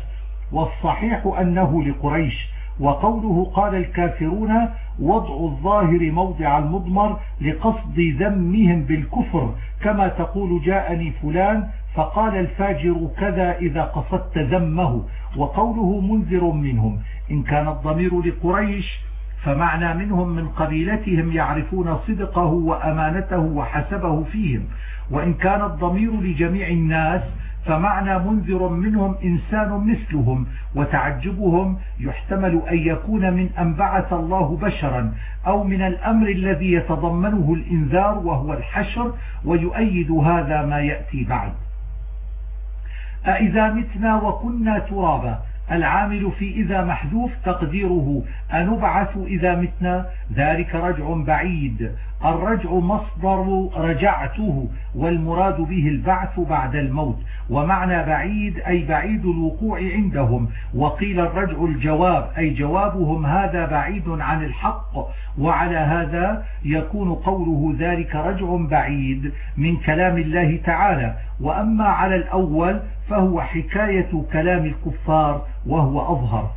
والصحيح أنه لقريش. وقوله قال الكافرون وضع الظاهر موضع المضمر لقصد ذمهم بالكفر كما تقول جاءني فلان فقال الفاجر كذا إذا قصدت ذمه. وقوله منذر منهم. إن كان الضمير لقريش فمعنى منهم من قبيلتهم يعرفون صدقه وأمانته وحسبه فيهم. وإن كان الضمير لجميع الناس فمعنى منذر منهم إنسان مثلهم وتعجبهم يحتمل أن يكون من أن بعث الله بشرا أو من الأمر الذي يتضمنه الإنذار وهو الحشر ويؤيد هذا ما يأتي بعد. أإذا متنا وكنا ترابا العامل في إذا محذوف تقديره. أنبعث إذا متنا. ذلك رجع بعيد. الرجع مصدر رجعته والمراد به البعث بعد الموت. ومعنى بعيد أي بعيد الوقوع عندهم. وقيل الرجع الجواب أي جوابهم هذا بعيد عن الحق. وعلى هذا يكون قوله ذلك رجع بعيد من كلام الله تعالى. وأما على الأول فهو حكاية كلام الكفار وهو أظهر.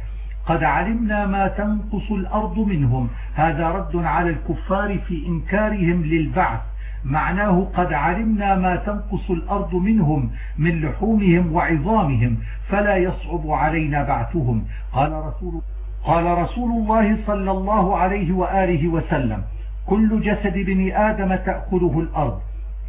قد علمنا ما تنقص الأرض منهم. هذا رد على الكفار في إنكارهم للبعث. معناه قد علمنا ما تنقص الأرض منهم من لحومهم وعظامهم فلا يصعب علينا بعثهم. قال رسول, قال رسول الله صلى الله عليه وآله وسلم كل جسد بن آدم تأكله الأرض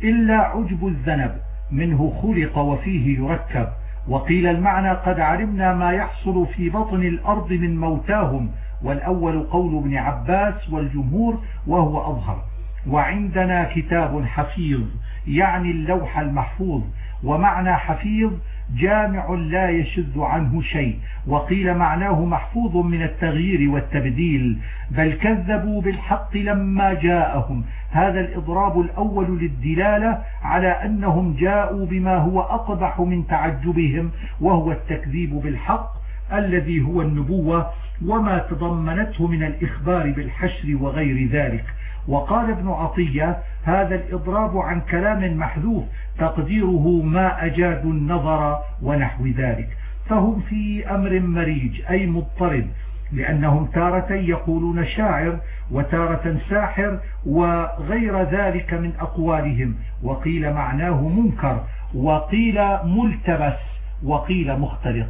إلا عجب الذنب. منه خلق وفيه يركب. وقيل المعنى قد علمنا ما يحصل في بطن الأرض من موتاهم. والأول قول ابن عباس والجمهور وهو أظهر. وعندنا كتاب حفيظ يعني اللوح المحفوظ. ومعنى حفيظ جامع لا يشذ عنه شيء وقيل معناه محفوظ من التغيير والتبديل بل كذبوا بالحق لما جاءهم. هذا الإضراب الأول للدلالة على أنهم جاءوا بما هو أقبح من تعجبهم وهو التكذيب بالحق الذي هو النبوة وما تضمنته من الإخبار بالحشر وغير ذلك. وقال ابن عطية هذا الإضراب عن كلام محذوف تقديره ما أجاد النظر ونحو ذلك. فهم في أمر مريج أي مضطرب لأنهم تارة يقولون شاعر وتارة ساحر وغير ذلك من أقوالهم. وقيل معناه منكر وقيل ملتبس وقيل مختلط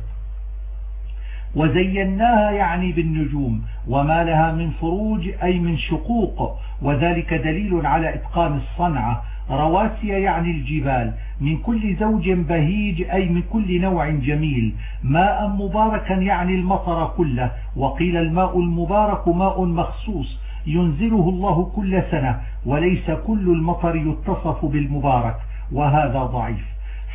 وزيناها يعني بالنجوم وما لها من فروج أي من شقوق. وذلك دليل على إتقان الصنعة. رواسي يعني الجبال. من كل زوج بهيج أي من كل نوع جميل. ماء مباركا يعني المطر كله. وقيل الماء المبارك ماء مخصوص. ينزله الله كل سنة وليس كل المطر يتصف بالمبارك. وهذا ضعيف.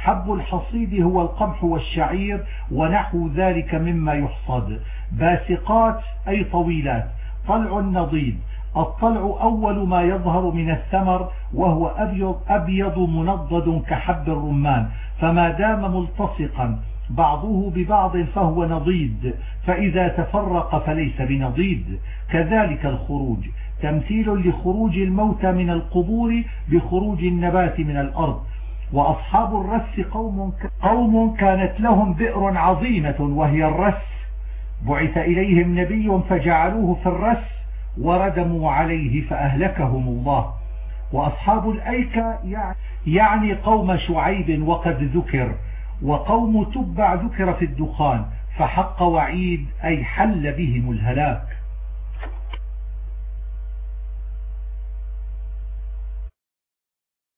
حب الحصيد هو القمح والشعير ونحو ذلك مما يحصد. باسقات أي طويلات. طلع نضيد. الطلع أول ما يظهر من الثمر وهو أبيض, أبيض منضد كحب الرمان. فما دام ملتصقا بعضه ببعض فهو نضيد فإذا تفرق فليس بنضيد. كذلك الخروج. تمثيل لخروج الموتى من القبور بخروج النبات من الأرض. وأصحاب الرس قوم, قوم كانت لهم بئر عظيمة وهي الرس. بعث إليهم نبي فجعلوه في الرس. وردموا عليه فأهلكهم الله. وأصحاب الأيكة يعني قوم شعيب وقد ذكر وقوم تبع ذكر في الدخان فحق وعيد أي حل بهم الهلاك.